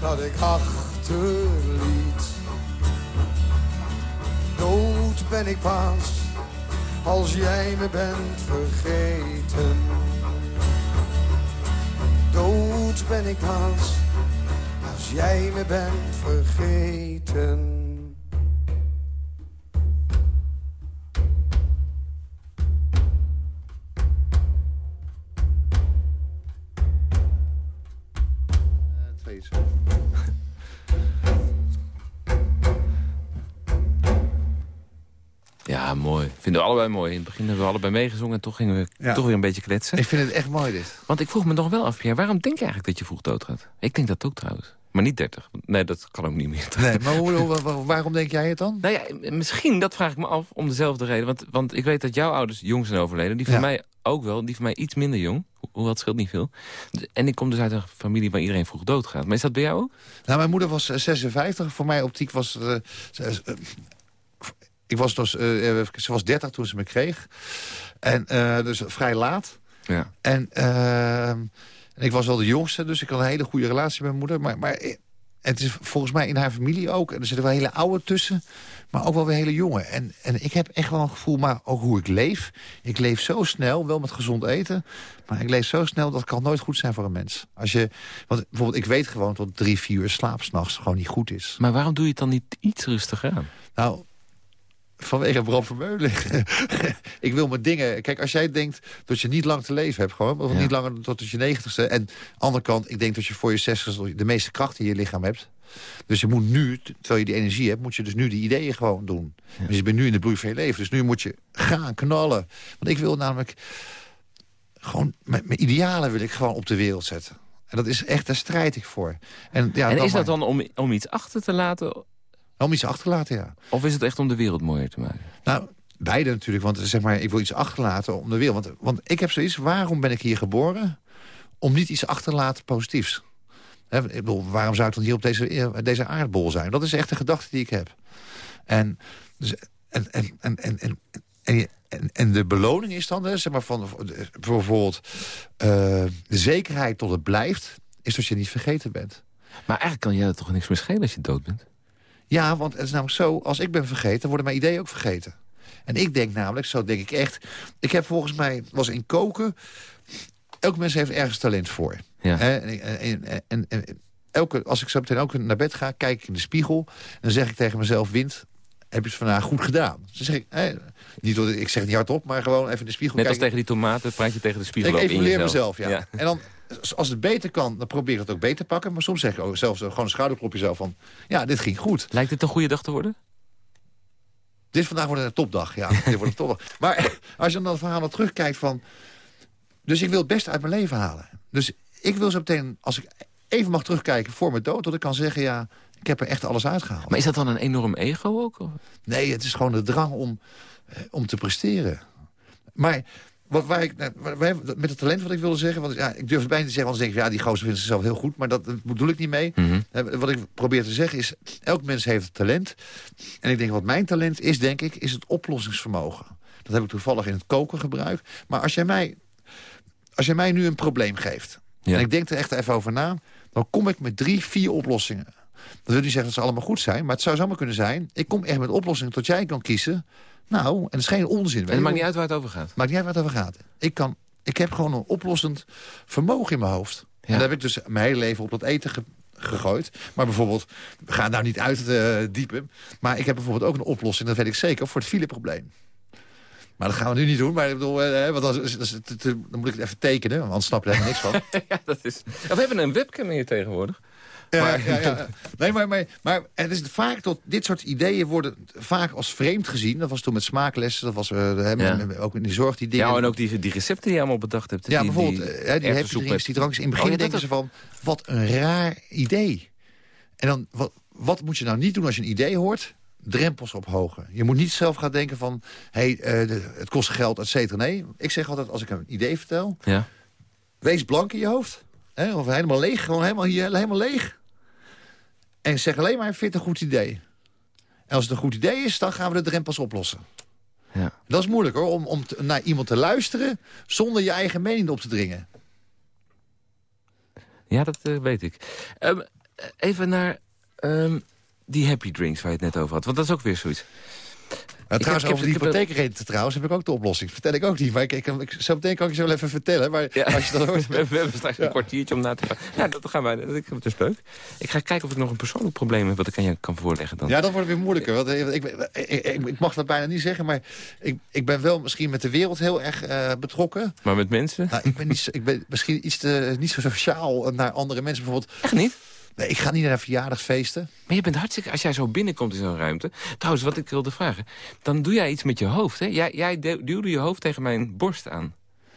Dat ik achterliet. Dood ben ik pas, als jij me bent vergeten. Dood ben ik pas als jij me bent vergeten. Vinden we allebei mooi. In het begin hebben we allebei meegezongen en toch gingen we toch weer een beetje kletsen. Ik vind het echt mooi dit. Want ik vroeg me nog wel af, Pierre, waarom denk je eigenlijk dat je vroeg dood gaat? Ik denk dat ook trouwens. Maar niet 30. Nee, dat kan ook niet meer. Nee, maar hoe, waarom denk jij het dan? Nou ja, misschien, dat vraag ik me af, om dezelfde reden. Want, want ik weet dat jouw ouders jong zijn overleden. Die van mij ook wel, die van mij iets minder jong. Hoewel, het scheelt niet veel. En ik kom dus uit een familie waar iedereen vroeg doodgaat. Maar is dat bij jou ook? Nou, mijn moeder was 56. Voor mij optiek was... Uh, ik was dus, uh, ze was 30 toen ze me kreeg. En uh, dus vrij laat. Ja. En En ik was wel de jongste, dus ik had een hele goede relatie met mijn moeder. Maar, maar het is volgens mij in haar familie ook. En er zitten wel hele oude tussen, maar ook wel weer hele jonge. En, en ik heb echt wel een gevoel, maar ook hoe ik leef. Ik leef zo snel, wel met gezond eten. Maar ik leef zo snel, dat kan nooit goed zijn voor een mens. Als je, want bijvoorbeeld, ik weet gewoon dat drie, vier uur slaap s'nachts gewoon niet goed is. Maar waarom doe je het dan niet iets rustiger aan? Nou, vanwege Bram Vermeulen. ik wil mijn dingen... Kijk, als jij denkt dat je niet lang te leven hebt... gewoon, of niet langer tot je negentigste... en aan de andere kant, ik denk dat je voor je zestigste... de meeste kracht in je lichaam hebt... Dus je moet nu, terwijl je die energie hebt... moet je dus nu die ideeën gewoon doen. Dus je bent nu in de bloei van je leven. Dus nu moet je gaan knallen. Want ik wil namelijk... gewoon mijn, mijn idealen wil ik gewoon op de wereld zetten. En dat is echt, daar strijd ik voor. En, ja, en is dat dan om, om iets achter te laten om iets achterlaten, ja. Of is het echt om de wereld mooier te maken? Nou, beide natuurlijk. Want zeg maar, ik wil iets achterlaten om de wereld. Want, want ik heb zoiets, waarom ben ik hier geboren? Om niet iets achter te laten positiefs. He, ik bedoel, waarom zou ik dan hier op deze, deze aardbol zijn? Dat is echt de gedachte die ik heb. En, dus, en, en, en, en, en, en, en, de beloning is dan, zeg maar, van bijvoorbeeld uh, de zekerheid tot het blijft, is dat je niet vergeten bent. Maar eigenlijk kan jij er toch niks meer schelen als je dood bent? Ja, want het is namelijk zo, als ik ben vergeten, worden mijn ideeën ook vergeten. En ik denk namelijk, zo denk ik echt... Ik heb volgens mij, was in koken... Elke mens heeft ergens talent voor. Ja. En, en, en, en, elke, als ik zo meteen ook naar bed ga, kijk ik in de spiegel... en dan zeg ik tegen mezelf, Wind, heb je het vandaag goed gedaan? Dan zeg ik, niet, ik zeg het niet hardop, maar gewoon even in de spiegel Net als tegen die tomaten praat je tegen de spiegel Ik evalueer mezelf, ja. ja. En dan als het beter kan, dan probeer ik het ook beter te pakken. Maar soms zeg ik ook zelfs gewoon een schouderklopje zo van... ja, dit ging goed. Lijkt het een goede dag te worden? Dit vandaag wordt een topdag, ja. dit wordt een topdag. Maar als je dan het verhaal terugkijkt van... Dus ik wil het beste uit mijn leven halen. Dus ik wil zo meteen, als ik even mag terugkijken voor mijn dood... dat ik kan zeggen, ja, ik heb er echt alles uitgehaald. Maar is dat dan een enorm ego ook? Nee, het is gewoon de drang om, eh, om te presteren. Maar wat, waar ik, nou, met het talent wat ik wilde zeggen... Want, ja, ik durf het bijna te zeggen, want dan denk ik... ja, die gozer vindt zichzelf heel goed, maar dat, dat bedoel ik niet mee. Mhm. Wat ik probeer te zeggen is... elk mens heeft talent. En ik denk, wat mijn talent is, denk ik... is het oplossingsvermogen. Dat heb ik toevallig in het koken gebruikt. Maar als jij mij, als jij mij nu een probleem geeft... en ik denk er echt even over na... dan kom ik met drie, vier oplossingen. Dat wil niet zeggen dat ze allemaal goed zijn... maar het zou zomaar kunnen zijn... ik kom echt met oplossingen tot jij kan kiezen nou, en het is geen onzin. En het maakt niet uit waar het over gaat? maakt niet uit waar het over gaat. Ik, kan, ik heb gewoon een oplossend vermogen in mijn hoofd. En daar heb ik dus mijn hele leven op dat eten gegooid. Maar bijvoorbeeld, we gaan nou niet uit uh, diepen. Maar ik heb bijvoorbeeld ook een oplossing, dat weet ik zeker, voor het fileprobleem. Maar dat gaan we nu niet doen. Maar ik bedoel, eh, want dan, dan, moet ik het even tekenen. Want anders snap je er niks van. ja, dat is... we hebben een webcam hier tegenwoordig. Ja, ja, ja. Nee, maar, maar, maar het is vaak tot dit soort ideeën worden vaak als vreemd gezien. Dat was toen met smaaklessen, dat was uh, ook in de zorg die dingen. Ja, en ook die, die recepten die je allemaal bedacht hebt. Ja, bijvoorbeeld die, uh, die, die, die drankjes. In het begin oh, denken ze van, wat een raar idee. En dan, wat, wat moet je nou niet doen als je een idee hoort? drempels ophogen. Je moet niet zelf gaan denken van... Hey, uh, het kost geld, et cetera. Nee, ik zeg altijd, als ik een idee vertel... Ja. wees blank in je hoofd. Hè, of helemaal leeg, gewoon helemaal, hier, helemaal leeg. En zeg alleen maar, vind het een goed idee. En als het een goed idee is, dan gaan we de drempels oplossen. Ja. Dat is moeilijk hoor, om, om naar iemand te luisteren... zonder je eigen mening op te dringen. Ja, dat uh, weet ik. Um, even naar um, die happy drinks waar je het net over had. Want dat is ook weer zoiets. Nou, trouwens, heb, over die hypotheekrente trouwens heb ik ook de oplossing. Vertel ik ook niet, maar ik, ik, ik, zo meteen kan ik je zo wel even vertellen. Maar als je dat hoort... we, hebben straks een kwartiertje om na te gaan. Ja, dat gaan wij. Dat, het dus leuk. Ik ga kijken of ik nog een persoonlijk probleem heb... wat ik aan je kan voorleggen dan. Ja, dat wordt weer moeilijker. Want eh, ik, ik, mag dat bijna niet zeggen, maar ik, ik ben wel misschien met de wereld heel erg uh, betrokken. Maar met mensen? Nou, ik, ben niet, ik ben misschien iets te, niet zo sociaal naar andere mensen bijvoorbeeld. Echt niet? Nee, ik ga niet naar verjaardagsfeesten. Maar je bent hartstikke... Als jij zo binnenkomt in zo'n ruimte... Trouwens, wat ik wilde vragen... Dan doe jij iets met je hoofd, hè? Jij, jij duwde je hoofd tegen mijn borst aan.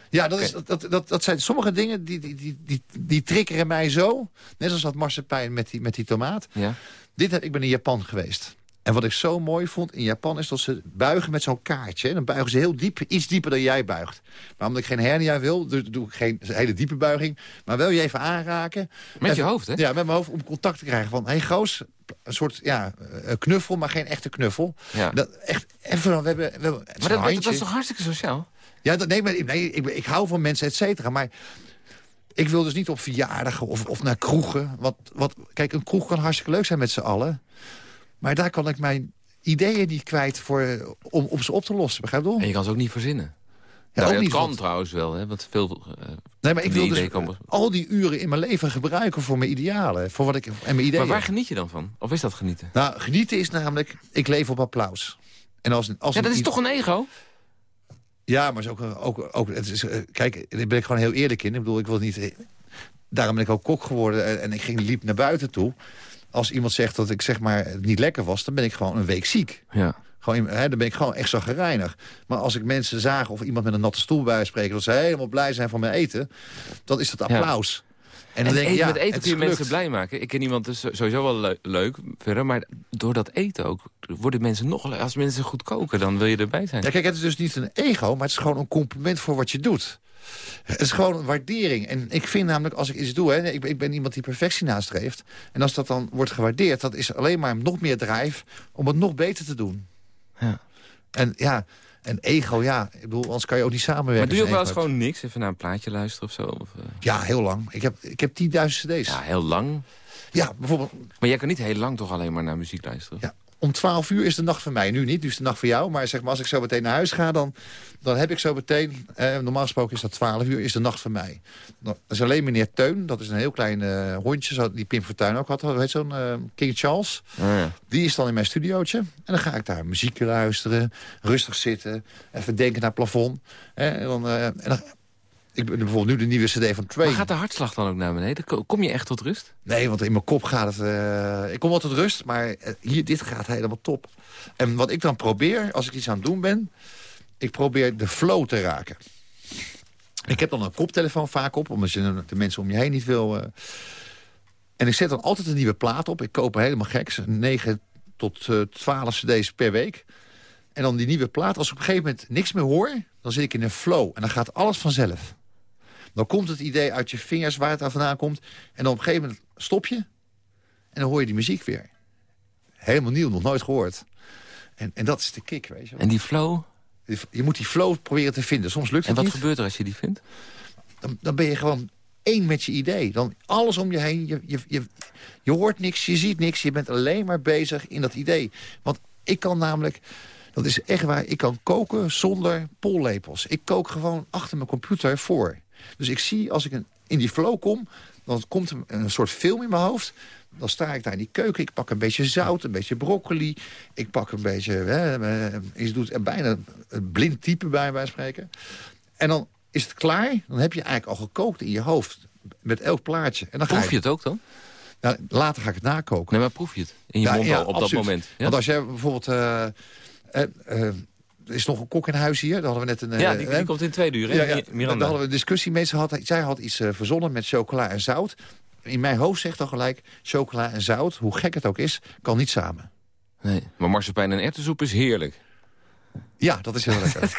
Ja, dat, is, dat, dat, dat zijn sommige dingen die, die, die, die, die triggeren mij zo. Net als dat marsepein met die, met die tomaat. Ja. Dit, ik ben in Japan geweest. En wat ik zo mooi vond in Japan is dat ze buigen met zo'n kaartje. Dan buigen ze heel diep, iets dieper dan jij buigt. Maar omdat ik geen hernia wil, doe ik geen hele diepe buiging. Maar wil je even aanraken. Met je hoofd, hè? Ja, met mijn hoofd om contact te krijgen. Van, hé hey, goos, een soort ja, knuffel, maar geen echte knuffel. Ja. Dat, echt, even, we hebben, we hebben, maar dat, dat, is toch hartstikke sociaal? Ja, dat, nee, maar, nee ik, ik hou van mensen, et cetera. Maar ik wil dus niet op verjaardagen of, of naar kroegen. Wat, wat, kijk, een kroeg kan hartstikke leuk zijn met z'n allen. Maar daar kan ik mijn ideeën niet kwijt voor, om, om ze op te lossen. Begrijp je En je kan ze ook niet verzinnen. Ja, nou, dat kan trouwens wel, hè, want veel... eh, Nee, maar ik wil dus al die uren in mijn leven gebruiken voor mijn idealen. Voor wat ik, en mijn ideeën. maar waar geniet je dan van? Of is dat genieten? Nou, genieten is namelijk, ik leef op applaus. En als, als Ja, dat is toch een ego? Ja, maar is ook, ook, ook het is, eh, kijk, daar ben ik gewoon heel eerlijk in. Ik bedoel, ik wil niet... eh, Daarom ben ik ook kok geworden en, en ik ging liep naar buiten toe. Als iemand zegt dat ik zeg maar niet lekker was, dan ben ik gewoon een week ziek. Ja. Gewoon, hè, dan ben ik gewoon echt zagrijnig. Maar als ik mensen zagen of iemand met een natte stoel bij spreken... dat ze helemaal blij zijn van mijn eten, dan is dat applaus. En En, dan denk eten, ja, met eten kun je mensen blij maken. Ik ken iemand, dus sowieso wel le- leuk verder. Maar door dat eten ook worden mensen nog... Als mensen goed koken, dan wil je erbij zijn. Ja, kijk, het is dus niet een ego, maar het is gewoon een compliment voor wat je doet. Het is gewoon waardering. En ik vind namelijk, als ik iets doe... Hè, ik, ben, ik ben iemand die perfectie nastreeft. En als dat dan wordt gewaardeerd... dat is alleen maar nog meer drijf om het nog beter te doen. Ja. En ja, en ego, ja. Ik bedoel, anders kan je ook niet samenwerken. Maar doe je ook wel eens gewoon niks? Even naar een plaatje luisteren of zo? Of, eh, Ja, heel lang. Ik heb, ik heb 10.000 cd's. ja, Ja. heel lang. bijvoorbeeld Maar jij kan niet heel lang toch alleen maar naar muziek luisteren? ja, om 12 uur is de nacht voor mij. Nu niet, nu is de nacht voor jou. Maar zeg maar, als ik zo meteen naar huis ga, dan, dan heb ik zo meteen... Eh, normaal gesproken is dat 12 uur, is de nacht voor mij. Dan- Dat is alleen meneer Teun, dat is een heel klein eh, hondje... zo- die Pim Fortuyn ook had, heet zo'n eh, King Charles. Ah, ja. Die is dan in mijn studiootje. En dan ga ik daar muziek luisteren, rustig zitten... even denken naar het plafond. Hè, en dan, en dan, ik ben bijvoorbeeld nu de nieuwe cd van Train. Maar gaat de hartslag dan ook naar beneden? Ko- Kom je echt tot rust? Nee, want in mijn kop gaat het... eh, ik kom wel tot rust, maar eh, hier, dit gaat helemaal top. En wat ik dan probeer, als ik iets aan het doen ben... ik probeer de flow te raken. Ik heb dan een koptelefoon vaak op, omdat je de mensen om je heen niet wil... eh. en ik zet dan altijd een nieuwe plaat op. Ik koop er helemaal geks, 9 tot eh 12 cd's per week. En dan die nieuwe plaat, als ik op een gegeven moment niks meer hoor... dan zit ik in een flow en dan gaat alles vanzelf. Dan komt het idee uit je vingers waar het aan vandaan komt. En dan op een gegeven moment stop je. En dan hoor je die muziek weer. Helemaal nieuw, nog nooit gehoord. En, en dat is de kick, weet je wel. En die flow? Je moet die flow proberen te vinden. Soms lukt En het wat niet. gebeurt er als je die vindt? Dan, dan ben je gewoon één met je idee. Dan alles om je heen. Je, je, je, je hoort niks, je ziet niks. Je bent alleen maar bezig in dat idee. Want ik kan namelijk... Dat is echt waar. Ik kan koken zonder pollepels. Ik kook gewoon achter mijn computer voor. Dus ik zie als ik een, in die flow kom... dan komt er een soort film in mijn hoofd. Dan sta ik daar in die keuken. Ik pak een beetje zout, een beetje broccoli. Ik pak een beetje... Hè, eh, je doet er bijna een blind type bij, bij spreken. En dan is het klaar. Dan heb je eigenlijk al gekookt in je hoofd. Met elk plaatje. En dan Proef je het ook dan? nou, later ga ik het nakoken. Nee, maar proef je het in je Ja, mond ja, al op dat moment? Ja? Want als jij bijvoorbeeld... eh, eh, is nog een kok in huis hier. Daar hadden we net een... eh, ja, die, die komt in twee uur, hè? Ja, ja, daar hadden we een discussie mee. Ze had, zij had iets eh, verzonnen met chocola en zout. In mijn hoofd zegt dan gelijk... chocola en zout, hoe gek het ook is, kan niet samen. Nee, maar marsepein en erwtensoep is heerlijk. Ja, dat is heel lekker.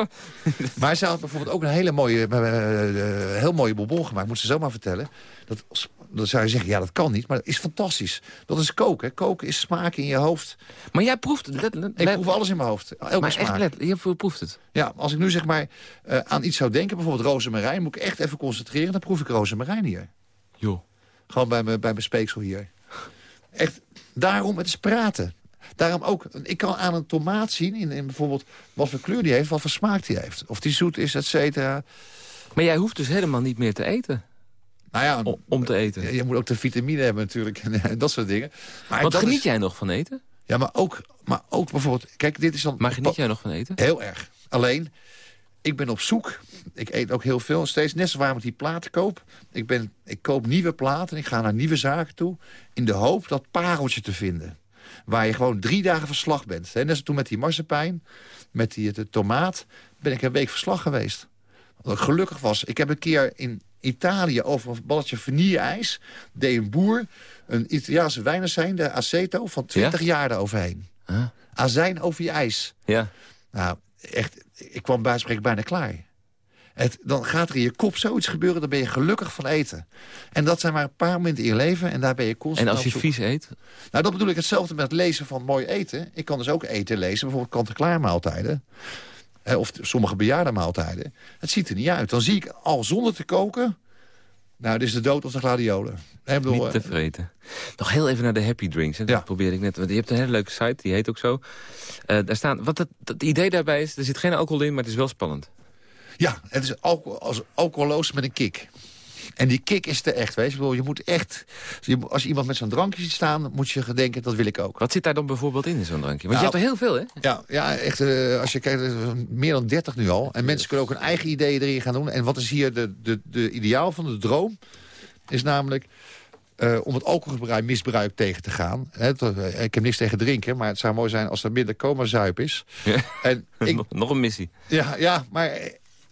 Maar ze had bijvoorbeeld ook een hele mooie, eh, eh, heel mooie bonbon gemaakt. Moet ze zomaar vertellen. Dat, dan zou je zeggen, ja, dat kan niet. Maar dat is fantastisch. Dat is koken. Koken is smaak in je hoofd. maar jij proeft het. Ik proef alles in mijn hoofd. Elke maar smaak. echt, je proeft het. Ja, als ik nu zeg maar eh, aan iets zou denken, bijvoorbeeld rozemarijn... moet ik echt even concentreren, dan proef ik rozemarijn hier. Joh. Gewoon bij mijn, bij mijn speeksel hier. Echt, daarom, het is praten. Daarom ook, ik kan aan een tomaat zien, in, in bijvoorbeeld wat voor kleur die heeft... wat voor smaak die heeft. Of die zoet is, et cetera. Maar jij hoeft dus helemaal niet meer te eten. Nou ja, om te eten. je moet ook de vitamine hebben natuurlijk. En dat soort dingen. Maar Wat geniet is- jij nog van eten? Ja, maar ook, maar ook bijvoorbeeld... Kijk, dit is dan... Maar geniet jij nog van eten? Heel erg. Alleen, ik ben op zoek. Ik eet ook heel veel. Steeds net zo waar ik die platen koop. Ik, ben, ik koop nieuwe platen. Ik ga naar nieuwe zaken toe. In de hoop dat pareltje te vinden. Waar je gewoon drie dagen verslag bent. Net als toen met die marsepein. Met die de tomaat. Ben ik een week verslag geweest. Wat ik gelukkig was. Ik heb een keer in Italië over een balletje vanille-ijs. Deed een boer een Italiaanse wijnazijn, de Aceto, van 20 jaar eroverheen. Huh? Azijn over je ijs. Ja. Nou, echt, ik kwam bij spreken bijna klaar. Het, dan gaat er in je kop zoiets gebeuren, dan ben je gelukkig van eten. En dat zijn maar een paar momenten in je leven en daar ben je constant En als je vies eet? Nou, dat bedoel ik hetzelfde met het lezen van mooi eten. Ik kan dus ook eten lezen, bijvoorbeeld kant-en-klaar maaltijden. Of sommige bejaarde maaltijden. Het ziet er niet uit. Dan zie ik al zonder te koken Nou, dit is de dood of de gladiolen. Bedoel, Niet te eh, vreten. Nog heel even naar de happy drinks. Hè. Dat Ja. probeer ik net. Want je hebt een hele leuke site, die heet ook zo. Eh, daar staan, wat het, het idee daarbij is, er zit geen alcohol in, maar het is wel spannend. Ja, het is alcohol, als alcoholoos met een kick. En die kick is te echt, weet je. Bedoel, je moet echt... Als je iemand met zo'n drankje ziet staan, moet je denken, dat wil ik ook. Wat zit daar dan bijvoorbeeld in, in zo'n drankje? Want Nou, je hebt er heel veel, hè? Ja, ja echt, eh, als je kijkt, er meer dan 30 nu al. En mensen kunnen ook hun eigen ideeën erin gaan doen. En wat is hier de, de, de ideaal van de droom? Is namelijk eh, om het alcoholgebruik misbruik tegen te gaan. Dat, eh, ik heb niks tegen drinken, maar het zou mooi zijn als er minder coma-zuip is. Ja. En ik, nog, nog een missie. ja, ja, maar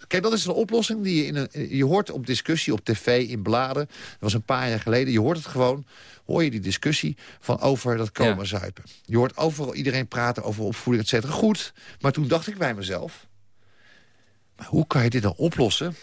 kijk, dat is een oplossing die je in een, je hoort op discussie, op tv, in bladen. Dat was een paar jaar geleden. Je hoort het gewoon, hoor je die discussie van over dat coma zuipen. Je hoort overal iedereen praten over opvoeding, et cetera. Goed, maar toen dacht ik bij mezelf... maar hoe kan je dit dan oplossen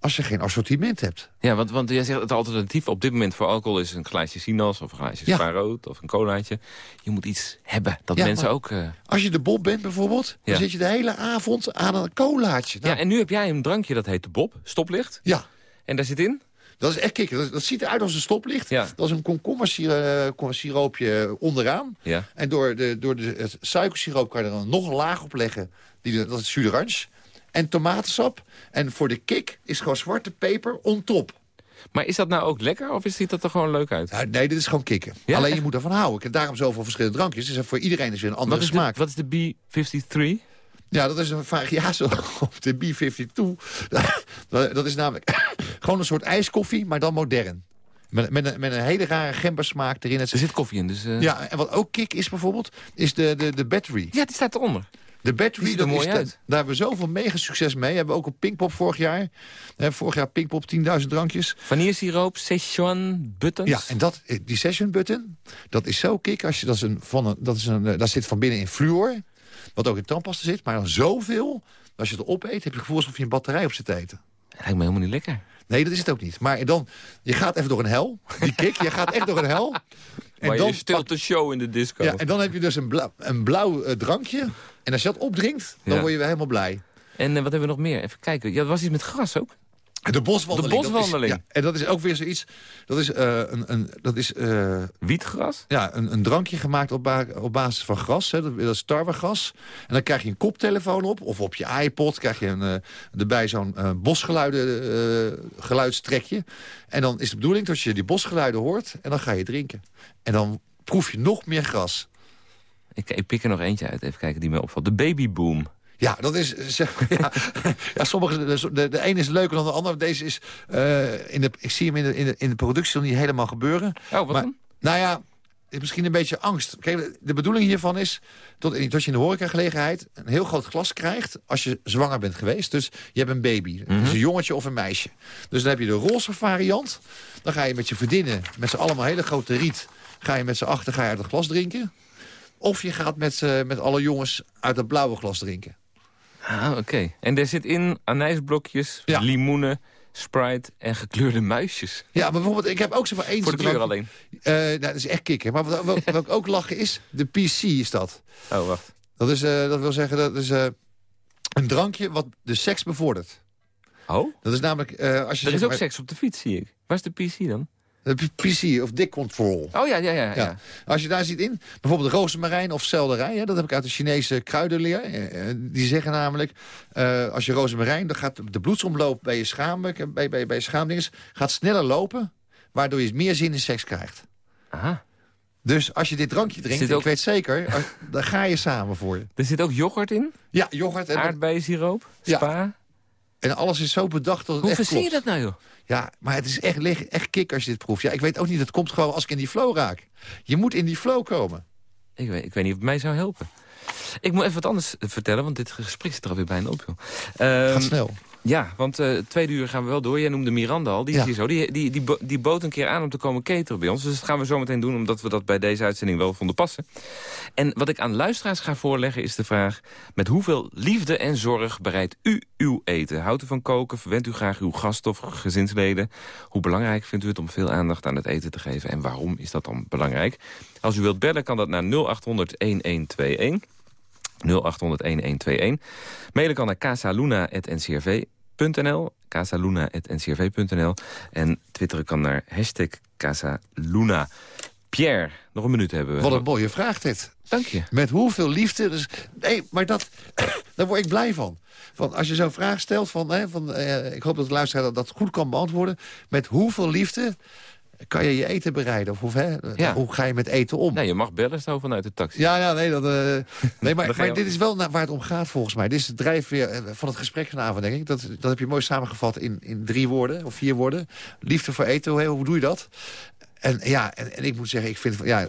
als je geen assortiment hebt? Ja, want, want jij zegt het alternatief op dit moment voor alcohol is een glaasje sinaas of een glaasje Ja. of een colaatje. Je moet iets hebben dat Ja, mensen ook... eh, Als je de Bob bent bijvoorbeeld, dan zit je de hele avond aan een colaatje. Nou, Ja, en nu heb jij een drankje dat heet de Bob, stoplicht. ja, En daar zit in? Dat is echt kikker. Dat, dat ziet eruit als een stoplicht. Ja. Dat is een komkommersiroopje onderaan. Ja. En door, de, door de, het suikersiroop kan je er dan nog een laag op leggen. Die, dat is d'orange. En tomatensap. En voor de kick is gewoon zwarte peper on top. Maar is dat nou ook lekker of ziet dat er gewoon leuk uit? Nee, dit is gewoon kicken. Ja, Alleen je moet ervan houden. Ik heb daarom zoveel verschillende drankjes. Dus voor iedereen is weer een andere Wat smaak. de, wat is de B53? Ja, dat is een variatie op de B52. Dat is namelijk gewoon een soort ijskoffie, maar dan modern. Met, met, een, met een hele rare gembersmaak erin. Er zit koffie in, dus... eh, Ja, en wat ook kick is bijvoorbeeld, is de, de, de battery. ja, die staat eronder. De battery, er dat mooi daar hebben we zoveel mega succes mee. Hebben we ook op Pinkpop vorig jaar. Eh, vorig jaar Pinkpop 10.000 drankjes. Vanillesiroop, Szechuan, buttons. Ja, en dat, eh, die session button, dat is zo kick. Als je, dat is een, van een, dat is een, eh, daar zit van binnen in fluor. Wat ook in tandpasta zit. Maar dan zoveel, als je het opeet, heb je het gevoel alsof je een batterij op zit te eten. Dat lijkt me helemaal niet lekker. Nee, dat is het ook niet. Maar dan, je gaat even door een hel. Die kick, je gaat echt door een hel. En maar dan je stilt de show in de disco. Ja, en dan heb je dus een blauw, een blauw eh, drankje. En als je dat opdrinkt, dan Ja. word je weer helemaal blij. En eh, wat hebben we nog meer? Even kijken. Ja, er was iets met gras ook. De boswandeling. De boswandeling. Dat is, ja, en dat is ook weer zoiets. Dat is, eh, een, een, dat is eh, Wietgras? ja, een, een drankje gemaakt op, ba- op basis van gras. Hè, dat, dat is tarwegras. En dan krijg je een koptelefoon op. Of op je iPod krijg je een, eh, erbij zo'n bosgeluiden geluidstrekje. En dan is de bedoeling dat je die bosgeluiden hoort. En dan ga je drinken. En dan proef je nog meer gras. Ik, ik pik er nog eentje uit. Even kijken die me opvalt. De babyboom. Ja, dat is... Zeg, ja, ja, sommige, de, de, de ene is leuker dan de ander. Deze is... eh, in de, ik zie hem in de, in de, in de productie nog niet helemaal gebeuren. Oh, wat Maar- dan? Nou ja, is misschien een beetje angst. Kijk, de bedoeling hiervan is dat, dat je in de horecagelegenheid een heel groot glas krijgt als je zwanger bent geweest. Dus je hebt een baby, dus een jongetje of een meisje. Dus dan heb je de roze variant. Dan ga je met je vriendinnen, met z'n allemaal hele grote riet, ga je met z'n achter ga je uit het glas drinken. Of je gaat met, met alle jongens uit het blauwe glas drinken. Ah, oké. En er zit in anijsblokjes, Ja. limoenen, Sprite en gekleurde muisjes. Ja, maar bijvoorbeeld, ik heb ook zo van één... Voor de kleur alleen. Eh, nou, dat is echt kicken. Maar wat, wat, wat ook lachen is, de PC is dat. Oh, wacht. Dat, is, eh, dat wil zeggen, dat is eh, een drankje wat de seks bevordert. Oh? Dat is namelijk, als je Er is ook maar, seks op de fiets, zie ik. Waar is de PC dan? De PC of dick control. Oh ja, ja, ja. ja. Als je daar ziet in, bijvoorbeeld rozemarijn of selderij... Hè, dat heb ik uit de Chinese kruidenleer. eh, eh, die zeggen namelijk, eh, als je rozemarijn... dan gaat de bloedsomloop bij je, schaam, bij, bij, bij schaamdinges gaat sneller lopen... waardoor je meer zin in seks krijgt. Aha. Dus als je dit drankje drinkt, ook- ik weet zeker... dan ga je samen voor je. Er zit ook yoghurt in, Ja, yoghurt en, aardbeiensiroop, Ja. En alles is zo bedacht dat het Hoe echt verzin je dat nou, joh? Ja, maar het is echt, echt kick als je dit proeft. Ja, ik weet ook niet, het komt gewoon als ik in die flow raak. Je moet in die flow komen. Ik weet, ik weet niet of het mij zou helpen. Ik moet even wat anders vertellen, want dit gesprek zit er alweer bijna op. Joh. Ehm, Gaat snel. Ja, want eh tweede uur gaan we wel door. Jij noemde Miranda al. Die, is Ja. hier zo. Die, die, die, bo- die bood een keer aan om te komen cateren bij ons. Dus dat gaan we zo meteen doen, omdat we dat bij deze uitzending wel vonden passen. En wat ik aan luisteraars ga voorleggen is de vraag... met hoeveel liefde en zorg bereidt u uw eten? Houdt u van koken? Verwendt u graag uw gast of gezinsleden? Hoe belangrijk vindt u het om veel aandacht aan het eten te geven? En waarom is dat dan belangrijk? Als u wilt bellen kan dat naar 0800-1121... 0800-1121. Mailen kan naar casaluna.ncrv casaluna.ncrv.nl. casaluna.ncrv.nl. En twitteren kan naar hashtag Casaluna. Pierre, nog een minuut hebben we. Wat een mooie vraag dit. Dank je. Met hoeveel liefde... Dus, nee, maar dat, daar word ik blij van. van als je zo'n vraag stelt, van, hè, van, eh, ik hoop dat de luisteraar dat, dat goed kan beantwoorden. Met hoeveel liefde kan je je eten bereiden? Of, hè, Ja. Hoe ga je met eten om? Nee, je mag bellen zo vanuit de taxi. Ja, ja, nee, dat, eh, nee maar, dit is wel waar het om gaat volgens mij. Dit is het drijfveer eh, van het gesprek vanavond, denk ik. Dat, dat heb je mooi samengevat in, in drie woorden, of vier woorden. Liefde voor eten, hoe, hoe doe je dat? En ja, en, en ik moet zeggen, ik vind, van, ja,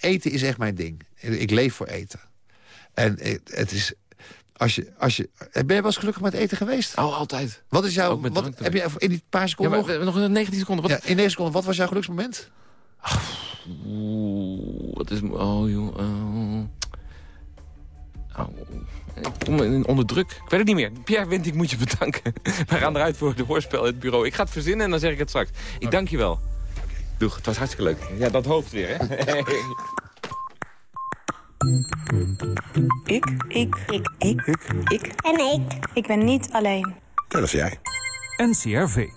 eten is echt mijn ding. Ik leef voor eten. En het, het is, als je, als je, ben je wel eens gelukkig met eten geweest? Oh, altijd. Wat is jouw, wat, heb je in die paar Ja, seconden nog? we- nog een 19 seconden. Wat, Ja, in deze seconde, wat was jouw geluksmoment? Oeh, wat is... Oh, joh. Oh. Oh. Ik kom in- onder druk. Ik weet het niet meer. Pierre Wind, ik moet je bedanken. We gaan eruit voor de hoorspel in het bureau. Ik ga het verzinnen en dan zeg ik het straks. Ik dank je wel. Doeg, het was hartstikke leuk. Ja, dat hoofd weer, hè? Ik. Ik. Ik. Ik. Ik. En ik. Ik ben niet alleen. Dat is jij. NCRV.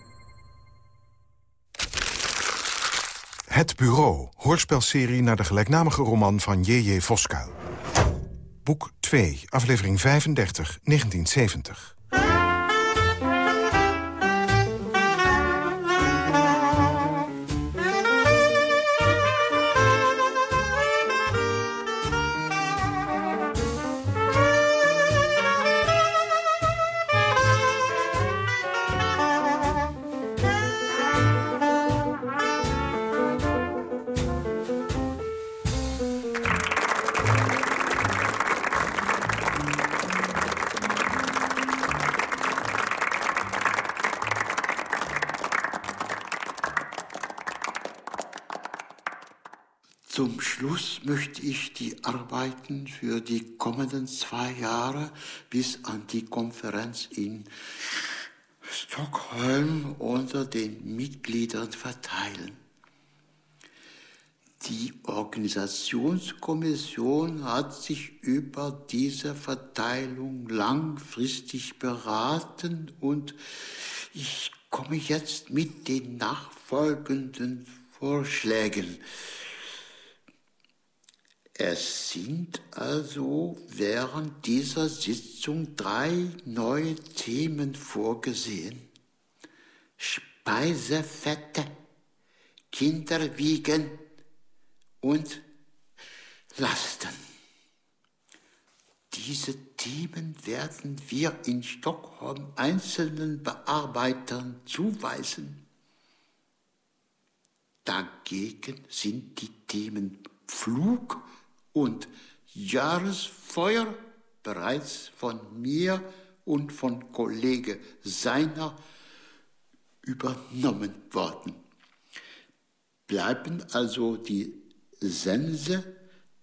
Het Bureau, hoorspelserie naar de gelijknamige roman van J.J. Voskuil. Boek 2, aflevering 35, 1970. Arbeiten für die kommenden zwei Jahre bis an die Konferenz in Stockholm unter den Mitgliedern verteilen. Die Organisationskommission hat sich über diese Verteilung langfristig beraten und ich komme jetzt mit den nachfolgenden Vorschlägen. Es sind also während dieser Sitzung drei neue Themen vorgesehen. Speisefette, Kinderwiegen und Lasten. Diese Themen werden wir in Stockholm einzelnen Bearbeitern zuweisen. Dagegen sind die Themen Flug und Jahresfeuer bereits von mir und von Kollege Seiner übernommen worden. Bleiben also die Sense,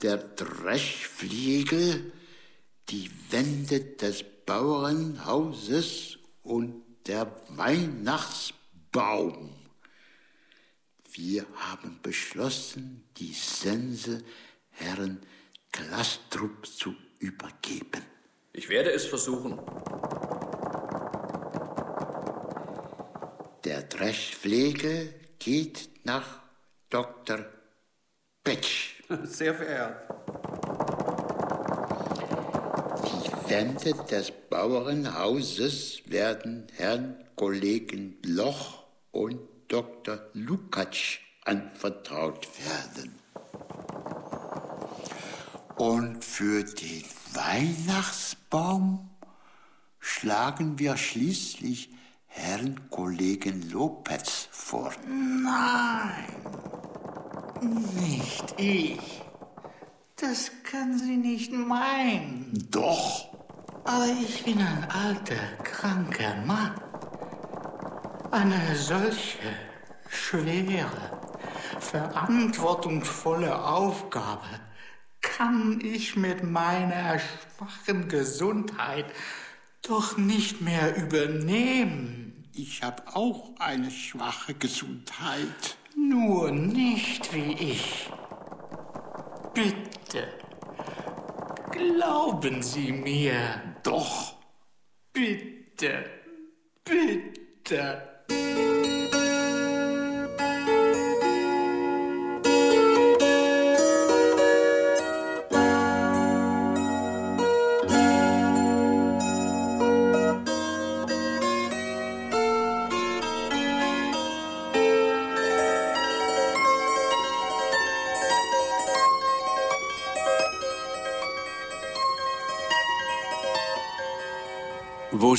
der Dreschfliegel, die Wände des Bauernhauses und der Weihnachtsbaum. Wir haben beschlossen, die Sense Herrn Klastrup zu übergeben. Ich werde es versuchen. Der Dreschflegel geht nach Dr. Petsch. Sehr verehrt. Die Wände des Bauernhauses werden Herrn Kollegen Bloch und Dr. Lukacs anvertraut werden. Und für den Weihnachtsbaum schlagen wir schließlich Herrn Kollegen Lopez vor. Nein, nicht ich. Das können Sie nicht meinen. Doch, Aber ich bin ein alter, kranker Mann. Eine solche schwere, verantwortungsvolle Aufgabe kann ich mit meiner schwachen Gesundheit doch nicht mehr übernehmen. ich habe auch eine schwache Gesundheit. Nur nicht wie ich. Bitte. Glauben Sie mir. Doch, Bitte. Bitte.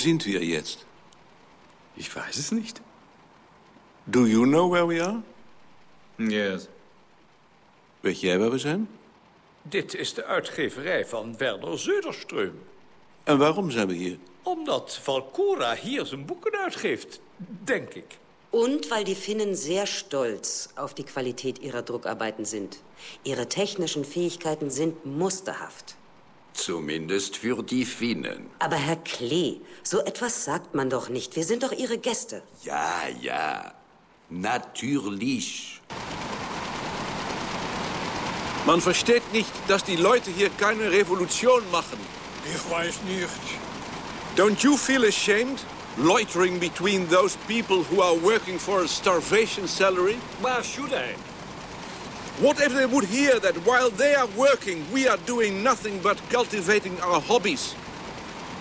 Sind wir jetzt? Ich weiß es nicht. Do you know where we are? Yes. Weet jij waar we zijn? Dit is de uitgeverij van Werner Söderström. En waarom zijn we hier? Omdat Valcora hier zijn boeken uitgeeft, denk ik. Und weil die Finnen sehr stolz auf die Qualität ihrer Druckarbeiten sind. Ihre technischen Fähigkeiten sind musterhaft. Zumindest für die Finnen. Aber Herr Klee, so etwas sagt man doch nicht. Wir sind doch Ihre Gäste. Ja, ja. Natürlich. Man versteht nicht, dass die Leute hier keine Revolution machen. Ich weiß nicht. Don't you feel ashamed? Loitering between those people who are working for a starvation salary? Why should I? What if they would hear that while they are working, we are doing nothing but cultivating our hobbies?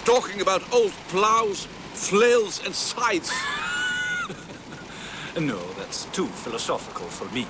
Talking about old plows, flails and scythes. No, that's too philosophical for me.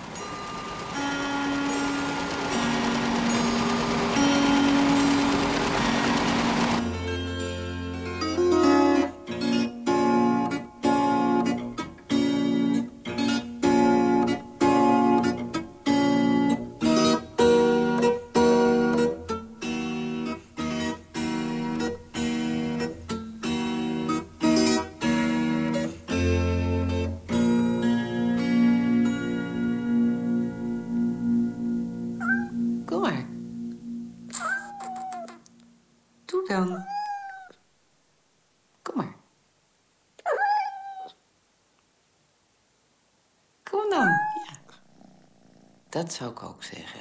Dat zou ik ook zeggen.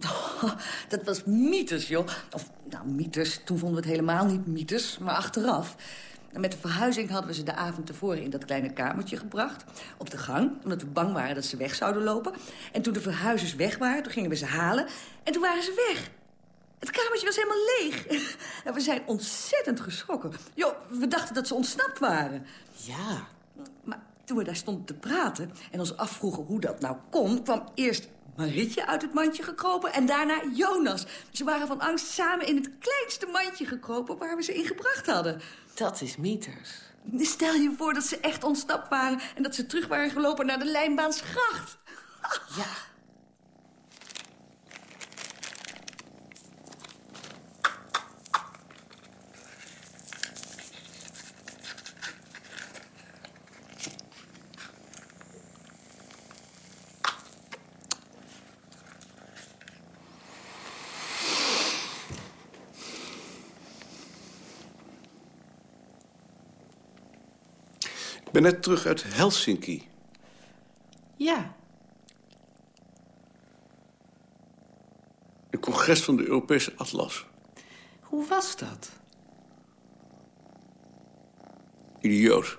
Dat was mythes, joh. Of, nou, mythes. Toen vonden we het helemaal niet mythes, maar achteraf. En met de verhuizing hadden we ze de avond tevoren in dat kleine kamertje gebracht. Op de gang, omdat we bang waren dat ze weg zouden lopen. En toen de verhuizers weg waren, toen gingen we ze halen. En toen waren ze weg. Het kamertje was helemaal leeg. En we zijn ontzettend geschrokken. Joh, we dachten dat ze ontsnapt waren. Ja. Maar toen we daar stonden te praten en ons afvroegen hoe dat nou kon... kwam eerst Marietje uit het mandje gekropen en daarna Jonas. Ze waren van angst samen in het kleinste mandje gekropen waar we ze in gebracht hadden. Dat is mythes. Stel je voor dat ze echt ontsnapt waren... en dat ze terug waren gelopen naar de Lijnbaansgracht. Ja. Ben net terug uit Helsinki. Ja. Een congres van de Europese Atlas. Hoe was dat? Idioot.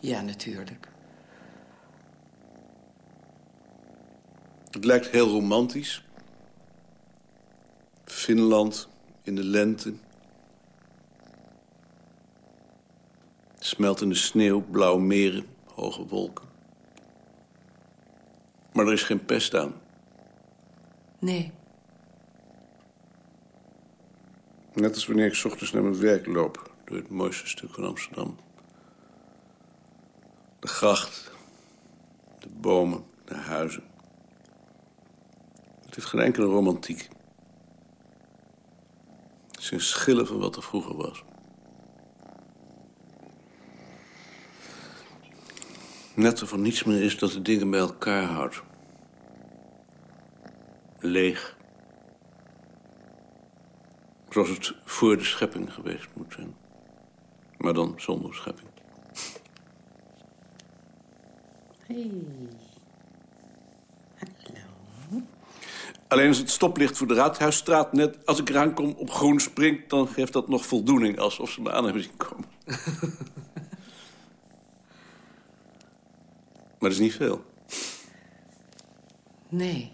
Ja, natuurlijk. Het lijkt heel romantisch. Finland in de lente. Smeltende sneeuw, blauwe meren, hoge wolken. Maar er is geen pest aan. Nee. Net als wanneer ik ochtends naar mijn werk loop... door het mooiste stuk van Amsterdam. De gracht, de bomen, de huizen. Het heeft geen enkele romantiek. Het zijn schillen van wat er vroeger was. Net of er niets meer is dat de dingen bij elkaar houdt. Leeg. Zoals het voor de schepping geweest moet zijn. Maar dan zonder schepping. Hey. Alleen als het stoplicht voor de Raadhuisstraat net als ik eraan kom op groen springt... dan geeft dat nog voldoening, alsof ze me aan hebben zien komen. Maar dat is niet veel. Nee.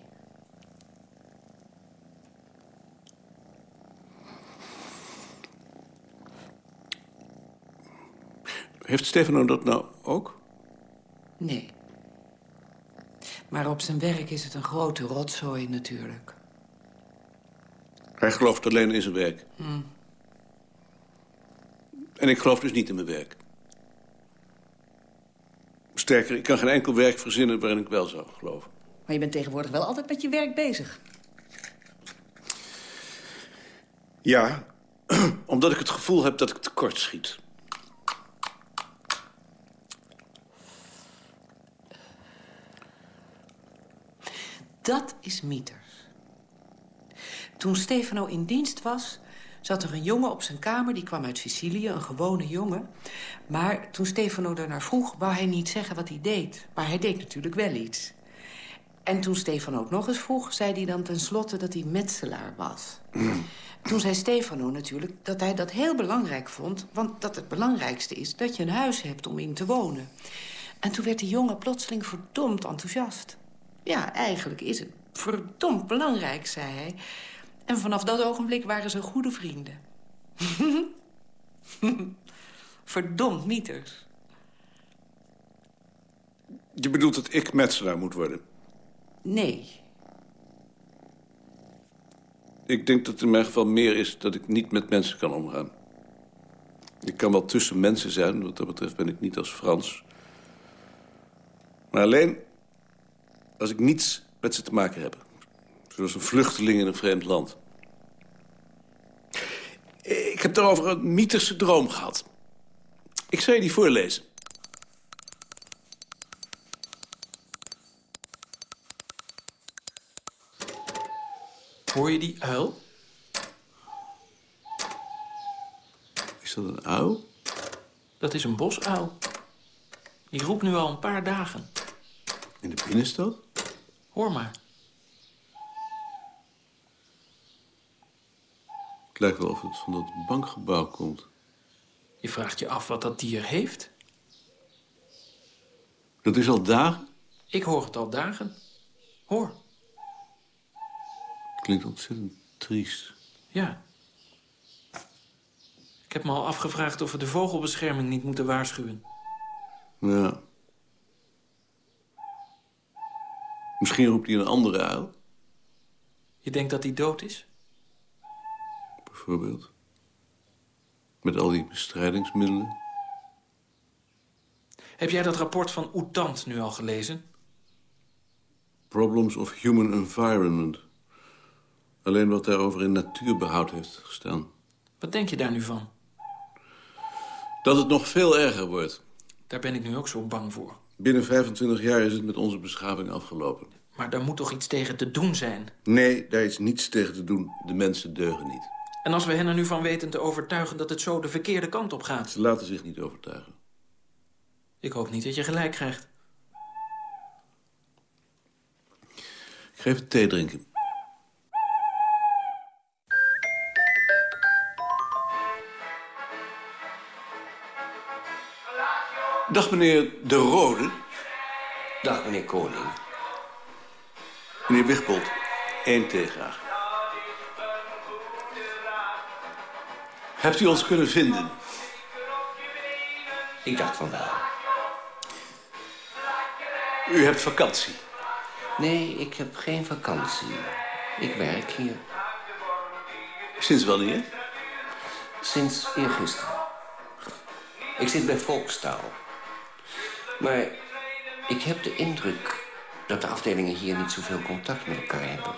Heeft Stefano dat nou ook? Nee. Maar op zijn werk is het een grote rotzooi natuurlijk. Hij gelooft alleen in zijn werk. Hm. En ik geloof dus niet in mijn werk. Sterker, ik kan geen enkel werk verzinnen waarin ik wel zou geloven. Maar je bent tegenwoordig wel altijd met je werk bezig. Ja, omdat ik het gevoel heb dat ik tekort schiet. Dat is Mieters. Toen Stefano in dienst was, zat er een jongen op zijn kamer... die kwam uit Sicilië, een gewone jongen. Maar toen Stefano ernaar vroeg, wou hij niet zeggen wat hij deed. Maar hij deed natuurlijk wel iets. En toen Stefano ook nog eens vroeg, zei hij dan tenslotte dat hij metselaar was. Toen zei Stefano natuurlijk dat hij dat heel belangrijk vond... want dat het belangrijkste is dat je een huis hebt om in te wonen. En toen werd die jongen plotseling verdomd enthousiast. Ja, eigenlijk is het verdomd belangrijk, zei hij. En vanaf dat ogenblik waren ze goede vrienden. Verdomd mieters. Je bedoelt dat ik metselaar moet worden? Nee. Ik denk dat het in mijn geval meer is dat ik niet met mensen kan omgaan. Ik kan wel tussen mensen zijn, wat dat betreft ben ik niet als Frans. Maar alleen als ik niets met ze te maken heb. Zoals een vluchteling in een vreemd land. Ik heb daarover een mythische droom gehad. Ik zal je die voorlezen. Hoor je die uil? Is dat een uil? Dat is een bosuil. Die roept nu al een paar dagen. In de binnenstad? Hoor maar. Het lijkt wel of het van dat bankgebouw komt. Je vraagt je af wat dat dier heeft? Dat is al dagen? Ik hoor het al dagen. Hoor. Het klinkt ontzettend triest. Ja. Ik heb me al afgevraagd of we de vogelbescherming niet moeten waarschuwen. Ja. Misschien roept hij een andere uil. Je denkt dat hij dood is? Bijvoorbeeld. Met al die bestrijdingsmiddelen. Heb jij dat rapport van Oetant nu al gelezen? Problems of Human Environment. Alleen wat daarover in natuurbehoud heeft gestaan. Wat denk je daar nu van? Dat het nog veel erger wordt. Daar ben ik nu ook zo bang voor. Binnen 25 jaar is het met onze beschaving afgelopen. Maar daar moet toch iets tegen te doen zijn? Nee, daar is niets tegen te doen. De mensen deugen niet. En als we hen er nu van weten te overtuigen dat het zo de verkeerde kant op gaat? Ze laten zich niet overtuigen. Ik hoop niet dat je gelijk krijgt. Ik geef het thee drinken. Dag, meneer De Rode. Dag, meneer Koning. Meneer Wigbold, één thee graag. Hebt u ons kunnen vinden? Ik dacht van wel. U hebt vakantie? Nee, ik heb geen vakantie. Ik werk hier. Sinds wanneer? Sinds eergisteren. Ik zit bij Volkstaal. Maar ik heb de indruk dat de afdelingen hier niet zoveel contact met elkaar hebben.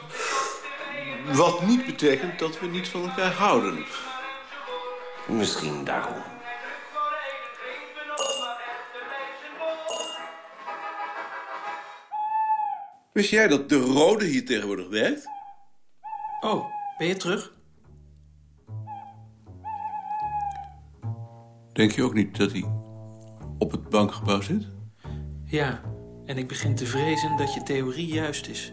Wat niet betekent dat we niet van elkaar houden. Misschien daarom. Wist jij dat de Rode hier tegenwoordig werkt? Oh, ben je terug? Denk je ook niet dat hij op het bankgebouw zit? Ja, en ik begin te vrezen dat je theorie juist is.